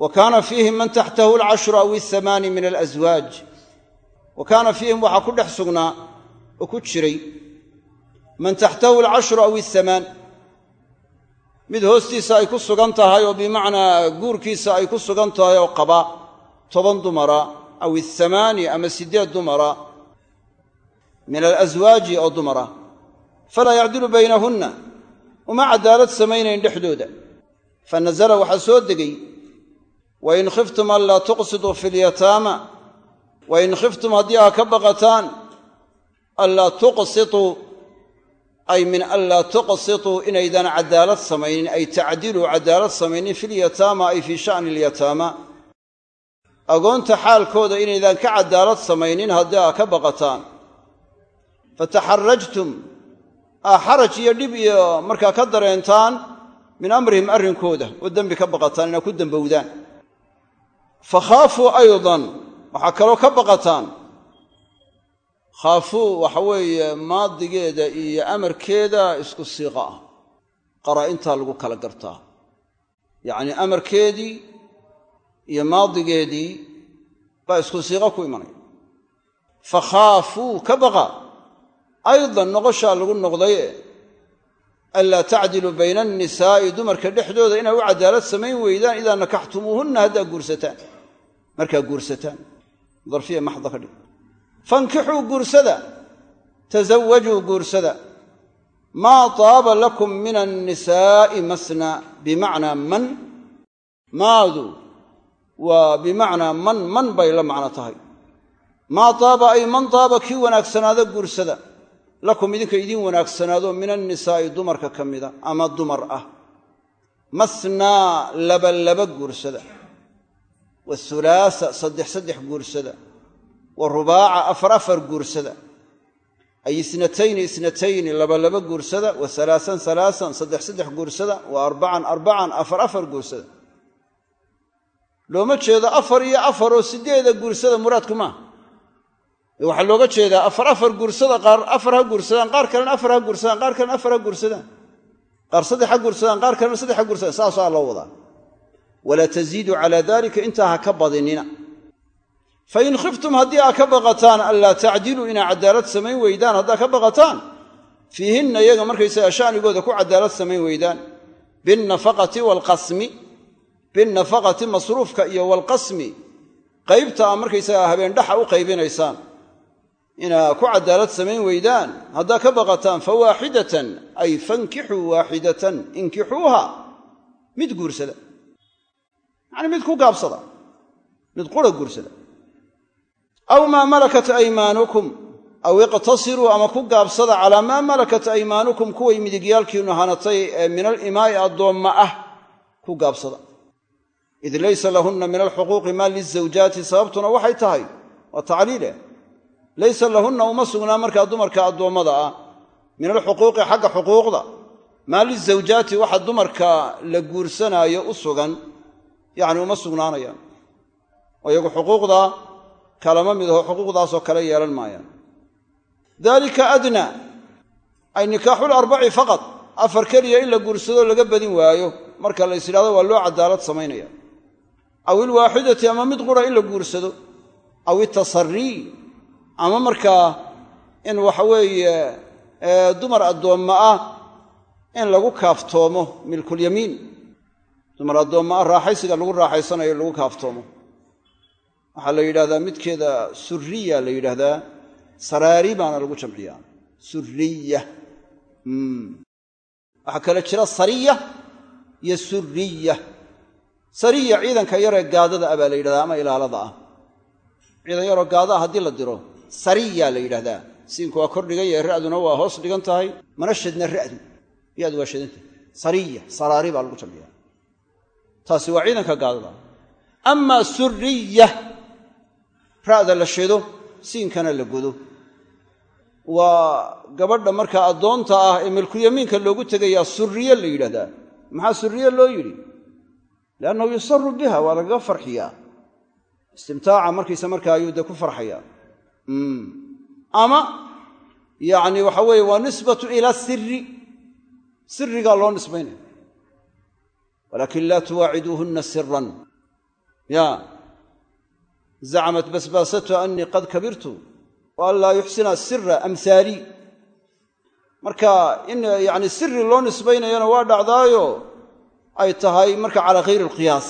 Wa kaana fiihim man taxtahu alcashru aw althamaani min alaswaaj wa kaana fiihim waxaa ku dhex sugnaa oo ku jiray man taxtahu alcashru aw althamaan mid hoostiisa ay ku sugan tahay oo bimacnaa guurkiisa ay ku sugan tahay oo qaba toban dumara aw athamaani ama siddeed dumara min alaswaaji oo dumara falaa yacdilu baynahunna uma caddaalad samaynayn dhexdooda fa nasala waxaa soo degay wain khiftum an laa tuqsiduu fi lyataama wain khiftum haddii aa ka baqataan anlaa tuqsituu ay min anlaa tuqsituu inaydan caddaalad samaynin ay tacdiluu caddaalad samaynin filyataama ay fii sha'ni alyataama agoonta xaalkooda inaydaan ka cadaalad samaynin haddii aa ka baqataan. Fataxarajtum aa xaraj iyo dhib iyo markaa ka dareentaan min amrihim arrinkooda oo dembi ka baqataan inaad ku dembowdaan fakhaafuu aydan waxaa kaloo ka baqataan. Khaafuu waxa weeye maadigeeda iyo amarkeeda isku siiqa ah qaraa'intaa lagu kala gartaa. Yacnii amarkeedii iyo maadigeedii baa isku siiqo ku imanaya. Fakhaafuu ka baqa. Aydan noqoshaa lagu noqdaye anlaa tacdiluu bayna annisaa'i. Dumarka dhexdooda inay u cadaalad samayn weydaan idaa nakaxtumuuhunna haddaa guursataan. Markaa guursataan. Darfiya maxda ka dhig fankixuu guursada. Tasawajuu guursada. Maa taaba lakum min annisaa'i masna bimacnaa man? Maadu waa bimacnaa man man bay la macno tahay. Maa taaba ay man taaba kii wanaagsanaado guursada. Lakum idinka idiin wanaagsanaado min annisaa'i dumarka ka mida ama dumar ah. Masnaa labalaba guursada. Wahulaasa saddex saddex guursada. Wa rubaaca afar afar guursada. Ay isnatayni isnatayni labalaba guursada. Wa halaasan halaasan saddex saddex guursada. Wa arbacan arbacan afar afar guursada looma jeedo afar iyo afar oo sideeda guursada muraadku maaha waxaa looga jeedaa afar afar guursada qaar afar ha guursadaan qaar kalena afar ha guursadaan qaar kalena afar ha guursadaan. Qaar saddex ha guursadaan qaar kalena saddex ha guursadaan. Saasaa loo wadaa. Walaa taziiduu calaa dalika intaa ha ka badinina. Fain khiftum haddii aa ka baqataan anlaa tacdiluu inaa cadaalad samayn weydaan. Haddaa ka baqataan fiihinna iyaga markaysaga shanigooda ku cadaalad samayn weydaan. Binnafaqati waalqasmi binnafaqati masruufka iyo waalqasmi qaybta aa markaysagaa habeendhaxa u qaybinaysaan. Inaa ku cadaalad samayn weydaan haddaa ka baqataan fa waaxidatan ay fankixuu waaxidatan inkixuuha mid guursada. Yacni mid ku gaabsada mid qura guursada. Aw maa malakat aymaanukum aw iqtasiruu ama ku gaabsada calaa maa malakat aymaanukum kuway midigyaalkiinnu hanatay ee min alimaa'i addoomma ah ku gaabsada id laysa lahunna min alxuquuqi maa lizawjaati sababtuna waxay tahay waa tacliile. Laysa lahunna uma sugnaa markaa dumarka addoommada ah. Min alxuquuqi xagga xuquuqda maa lizawjaati waxa dumarka la guursanaayo u sugan yacni uma sugnaanayaan. Oo iyagu xuquuqda kalama mid aho xuquuqdaasoo kale yeelan maayaan. Dalika adnaa ay nikaaxul arbaci faqad afar keliya in la guursadoo laga badin waayo. Marka la ysidhahdo waa loo cadaalad samaynaya aw ilwaaxidati ama mid qura in la guursado aw itasarii ama markaa in waxa weeye dumar addoomma ah in lagu kaaftoomo milkulyamiin dumar addoomma ah raaxaysiga lagu raaxaysanayo lagu kaaftoomo. Waxaa la yidhahdaa midkeeda suriya la yidhaahdaa saraari baana lagu jamciyaa. Suriya waxaa kale jira sariya iyo suriya sariya ciidanka yaree gaadada ah baa la yidhahdaa ama ilaalada ah. Ciidan yaroo gaada ah haddii la diro sariya la yidhahdaa. Siinku waa kor dhigan yahay ra'duna waa hoos dhigan tahay. Mana shadna ra'du. Yadu waa shadantahay sariya saraari baa lagu jamciyaa taasi waa ciidanka gaadada ah. Amaa suriya ra'da la shido siinkana la godo. Waa gabadha markaa addoonta ah ee milkulyamiinka loogu tegayaa suriye la yidhahdaa. Maxaa suriye loo yidhi liannahu yusaru biha waa lagaga farxiyaa istimtaaca markiisa markaa ayuu dee ku farxayaa ama yacni waxa weeye waa nisbatu ila siri sirigaa loo nisbaynaya walaakin laa tuwaaciduuhunna siran ya zacamat basbaasatu annii qad kabirtu wa an laa yuxsina sira amhaalii marka in yani siri loo nisbaynayana waa dhacdaayo ay tahay marka calaa hayri alqiyaas.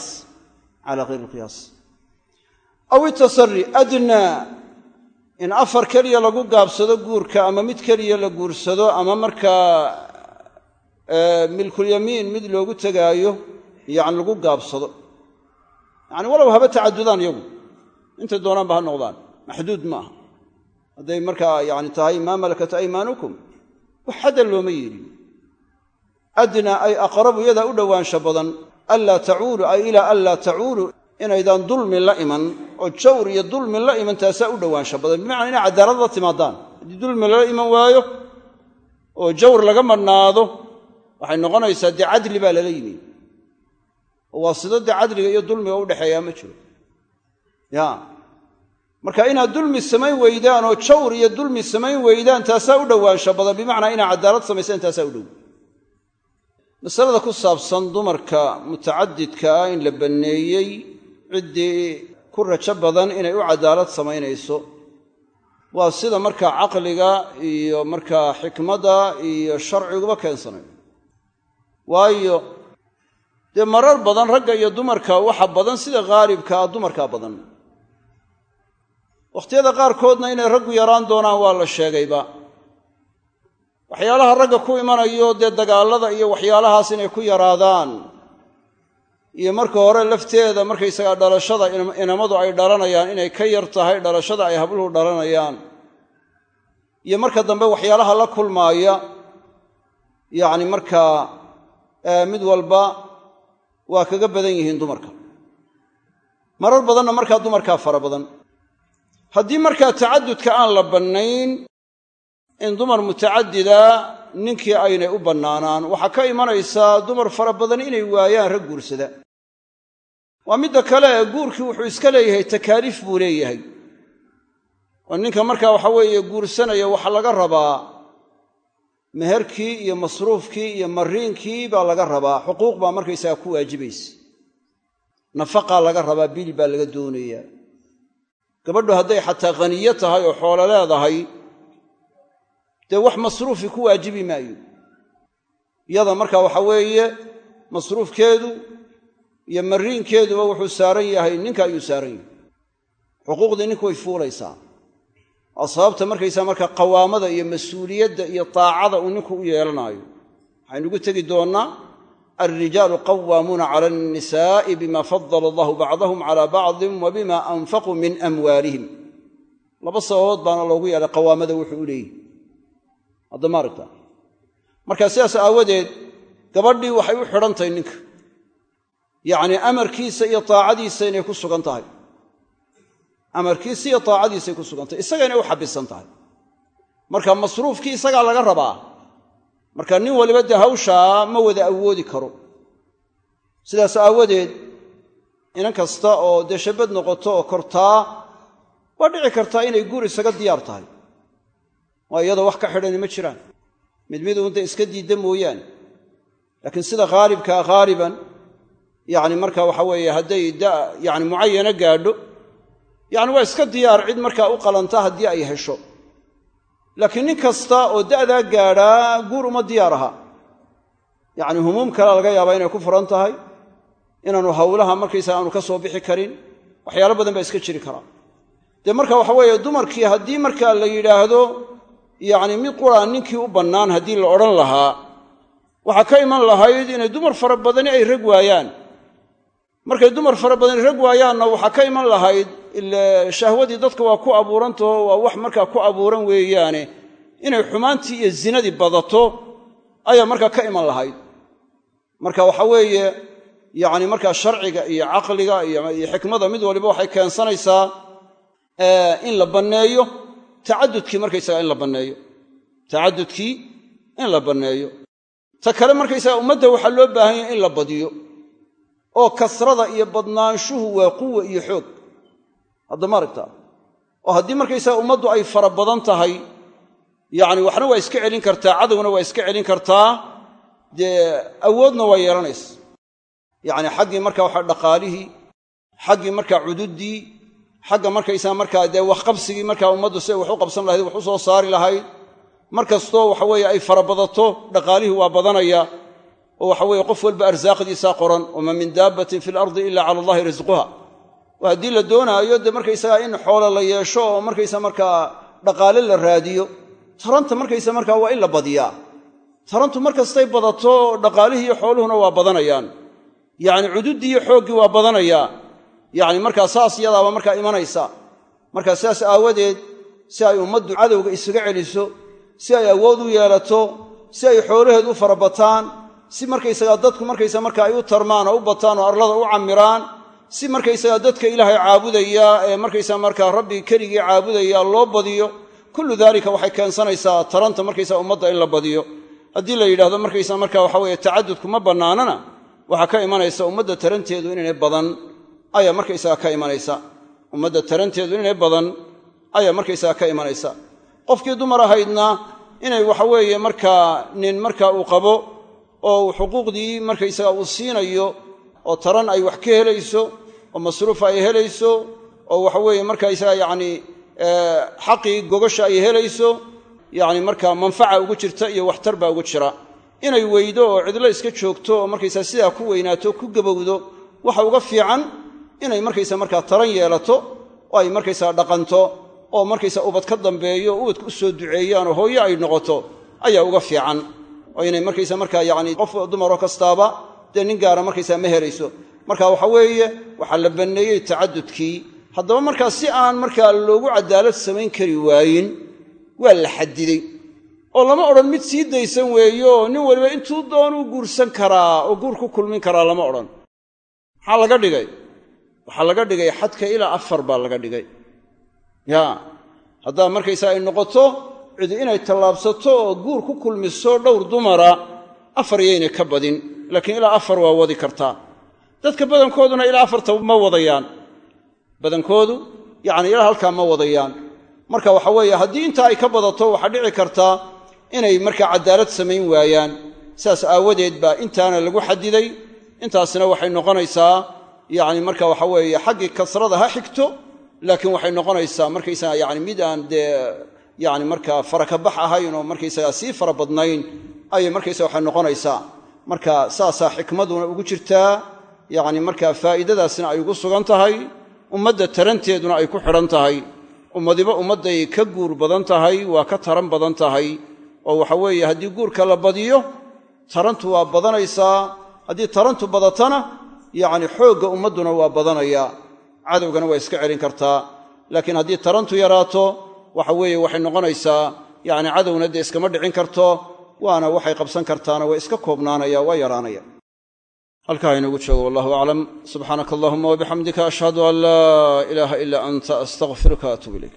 Calaa hayri alqiyaas. Aw itasari adnaa in afar keliya lagu gaabsado guurka ama mid keliya la guursado ama markaa milkulyamiin mid loogu tegaayo yani lagu gaabsado. Yani walow haba tacadudaan iyagu. Intay doonaanba ha noqdaan. Maxduud ma aha hadday markaa yani tahay maa malakat aymaanukum wax xaddan looma yeelin adnaa ay aqrabu yadaa u dhowaansha badan anlaa tacuulu ay ilaa anlaa tacuulu inaydaan dulmi la iman oo jawr iyo dulmi la iman taasaa u dhowaansha badan. Bimacnaa inay cadaalad la timaadaan. Haddii dulmi lala iman waayo oo jawr laga madhnaado waxay noqonaysaa dee cadli baa lala yimi. Oo waa sido dee cadliga iyo dulmiga u dhexeeyaa ma jiro. Ya. Marka inaad dulmi samayn weydaan oo jawr iyo dulmi samayn weydaan taasaa u dhowaansha badan. Bimacnaa inaad cadaalad samaysaan taasaa u dhow masalada ku saabsan dumarka mutacadidka ah in la banneeyey ciddii ku rajo badan inay u cadaalad samaynayso. Waa sida markaa caqliga iyo markaa xikmadda iyo sharciguba keensanayo waayo dee marar badan ragga iyo dumarka waxa badan sida khaalibka ah dumarkaa badan. Wakhtiyada qaarkoodna inay raggu yaraan doonaan waa la sheegayba waxyaalaha ragga ku imanayo dee dagaallada iyo waxyaalahaas inay ku yaraadaan. Iyo marka hore lafteeda markaysagaa dhalashada inamadu ay dhalanayaan inay ka yar tahay dhalashada ay habluhu dhalanayaan. Iyo marka dambe waxyaalaha la kulmaaya yacni markaa mid walba waa kaga badan yihiin dumarka. Marar badanna markaa dumarkaa fara badan. Haddii markaa tacadudka aan la bannayn in dumar mutacadida ninkii aynay u bannaanaan. Waxaa ka imanaysaa dumar fara badan inay waayaan rag guursada. Waa midda kale ee guurkii wuxuu iska leeyahay takaaliif buu leeyahay. Oo ninka markaa waxa weeye guursanaya waxaa laga rabaa. Meherkii iyo masruufkii iyo mariinkii baa laga rabaa. Xuquuq baa markaysaga ku waajibaysa. Nafaqaa laga rabaa bil baa laga doonayaa. Gabadhu hadday xataa khaniyo tahay oo xoolo leedahay dee wax masruufi ku waajibi maayo. Iyada marka waxa weeye masruufkeedu iyo mariinkeeduba wuxuu saaran yahay ninka ayuu saaran yahay. Xuquuqdii ninku way fuulaysaa. Waa markaysaa marka qawaamada iyo mas'uuliyadda iyo taacada uu ninku u yeelanaayo. Waxaynugu tegi doonnaa alrijaalu qawaamuuna cala annisaa'i bima fadala allahu bacdahum cala bacdin wa bima anfaquu min amwaalihim. Laba sababood baana loogu yeelay qawaamada wuxuu u leeyihi haddama aragta marka sidaas aawadeed gabadhii waxay u xidhantahay ninka. Yacnii amarkiisa iyo taacadiisa inay ku sugan tahay. Amarkiisa iyo taacadiisay ku sugan tahay. Isaga inay u xabisan tahay. Marka masruufkii isagaa laga rabaa marka nin waliba dee hawshaa ma wada awoodi karo. Sidaas aawadeed inan kasta oo dee shabad noqoto oo kortaa waa dhici kartaa inay guur isaga diyaar tahay waa iyadoo wax ka xidhani ma jiraan. Mid mid uunta iska diidda mooyaane laakiin sida khaalibkaa khaaliban yacni marka waxa weeye hadday da yani mucayana gaadho yacni waa iska diyaar cid markaa u qalanta haddii ay hesho. Laakiin nin kasta oo da'daa gaadhaa guur uma diyaar aha. Yacni humuum kalea laga yaabaa inay ku furan tahay inaanu hawlaha markaysaga aanu ka soo bixi karin waxyaalo badan baa iska jiri karaa dee marka waxa weeye dumarkii haddii markaa la yidhaahdo yacni mid quraa ninkii u bannaan haddii la odhan lahaa waxaa ka iman lahayd inay dumar fara badani ay rag waayaan. Markay dumar fara badani rag waayaanna waxaa ka iman lahayd shahwadii dadka waa ku abuurantaho waa wax markaa ku abuuran weeyaane. Inay xumaantii iyo zinadii badato ayaa markaa ka iman lahayd. Marka waxa weeye yacni markaa sharciga iyo caqliga iyo xikmada mid waliba waxay keensanaysaa in la banneeyo tacadudkii markaysaga in la banneeyo. Tacadudkii in la banneeyo. Ta kale markaysaga ummadda waxaa loo baahan yahay in la badiyo. Oo kasrada iyo badnaanshuhu waa quwa iyo xoog. Haddama aragtaa? Oo haddii markaysaga ummaddu ay fara badan tahay yacni waxna waa iska celin kartaa cadowna waa iska celin kartaa dee awoodna waa yeelanaysa. Yacni xaggii marka waxa dhaqaalihii xaggii markaa cududdii xagga markaysaa markaa dee waxqabsigii markaa ummaddu siay wax u qabsan lahayd wax u soo saari lahayd. Mar kastoo waxa weeye ay fara badato dhaqaalihii waa badanaya. Oo waxa weeye qof walba arsaaqdiisaa qoran wama min daabbatin fi lardi ila cala allahi risquha haddii la doonaayo dee markaysagaa in xoolo la yeesho oo markaysa markaa dhaqaale la raadiyo taranta markaysa markaa waa in la badiyaa. Tarantu mar kastay badato dhaqaalihii xooluhuna waa badanayaan. Yacni cududdii iyo xooggii waa badanayaa yacni markaa saas iyadaaba markaa imanaysa. Markaa sidaas aawadeed si ay ummaddu cadowga isaga celiso si ay awood u yeelato si ay xoolaheed u farabataan si markaysagaa dadku markaysa marka ay u tarmaan oo u bataan oo arlada u camiraan si markaysaga dadka ilaahay caabudaya ee markaysaa markaa rabbi keligii caabudaya loo badiyo kullu daalika waxay keensanaysaa taranta markaysaa ummadda in la badiyo. Haddii la yidhahdo markaysaa marka waxa weeye tacadudku ma bannaanana waxaa ka imanaysa ummadda taranteedu inay badan ayaa markaysaga ka imanaysa. Ummadda taranteedu inay badan ayaa markaysaga ka imanaysa. Qofkii dumar ahaydna inay waxaweeye markaa nin markaa uu qabo oo xuquuqdii markaysaga uu siinayo oo taran ay wax ka helayso oo masruuf ay helayso oo waxaweeye markaysaga yacni xaqii gogasha ay helayso yacni markaa manfaca ugu jirta iyo waxtar baa ugu jira. Inay weydo oo cidlo iska joogto oo markaysaa sidaa ku weynaato ku gabowdo waxa uga fiican inay markaysa markaa taran yeelato oo ay markaysaa dhaqanto oo markaysaa ubad ka dambeeyo ubadka u soo duceeyaanoo hooyo ay noqoto ayaa uga fiican. Oo inay markaysa markaa yacni qof dumaro kastaaba dee nin gaara markaysaa ma helayso. Marka waxa weeye waxaa la banneeyey tacadudkii. Haddaba markaa si aan markaa loogu cadaalad samayn kari waayin waa la xadiday oo lama odhan mid sii daysan weeyo nin waliba intuu doonuu guursan karaa oo guur ku kulmin karaa lama odhan. Maxaa laga dhigay waxaa laga dhigay xadka ilaa afar baa laga dhigay. Yaa haddaa markaysaa ay noqoto cidi inay tallaabsato oo guur ku kulmiso dhowr dumara afar yaynay ka badin. Laakiin ilaa afar waa wadi kartaa dadka badankooduna ilaa afarta ma wadayaan. Badankoodu yacni ilaa halkaa ma wadayaan. Marka waxa weeye haddii intaa ay ka badato waxaa dhici kartaa inay markaa caddaalad samayn waayaan. Saas aawadeed baa intaana lagu xadiday intaasna waxay noqonaysaa yacni marka waxa weeye xaggii kasrada ha xigto laakiin waxay noqonaysaa markaysaga yani mid aan dee yani markaa farakabax ahayn oo markaysaga sii fara badnayn ayay markaysaga waxay noqonaysaa. Marka saasaa xikmaduna ugu jirtaa yacni markaa faa'iidadaasna ay ugu sugan tahay ummadda taranteeduna ay ku xidhan tahay. Ummadiba ummadday ka guur badan tahay waa ka taran badan tahay. Oo waxa weeye haddii guurka la badiyo tarantu waa badanaysaa haddii tarantu badatana yacni xoogga ummadduna waa badanayaa cadowgana waa iska celin kartaa. Laakiin haddii tarantu yaraato waxa weeye waxay noqonaysaa yacni cadowna dee iskama dhicin karto waana waxay qabsan kartaana waa iska koobnaanaya waa yaraanaya. Halkaa inoogu joogo wallahu aclam. Subxaanaka allahuma wabixamdika ashhadu an laa ilaaha ilaa anta astaqfiruka atuub ilayk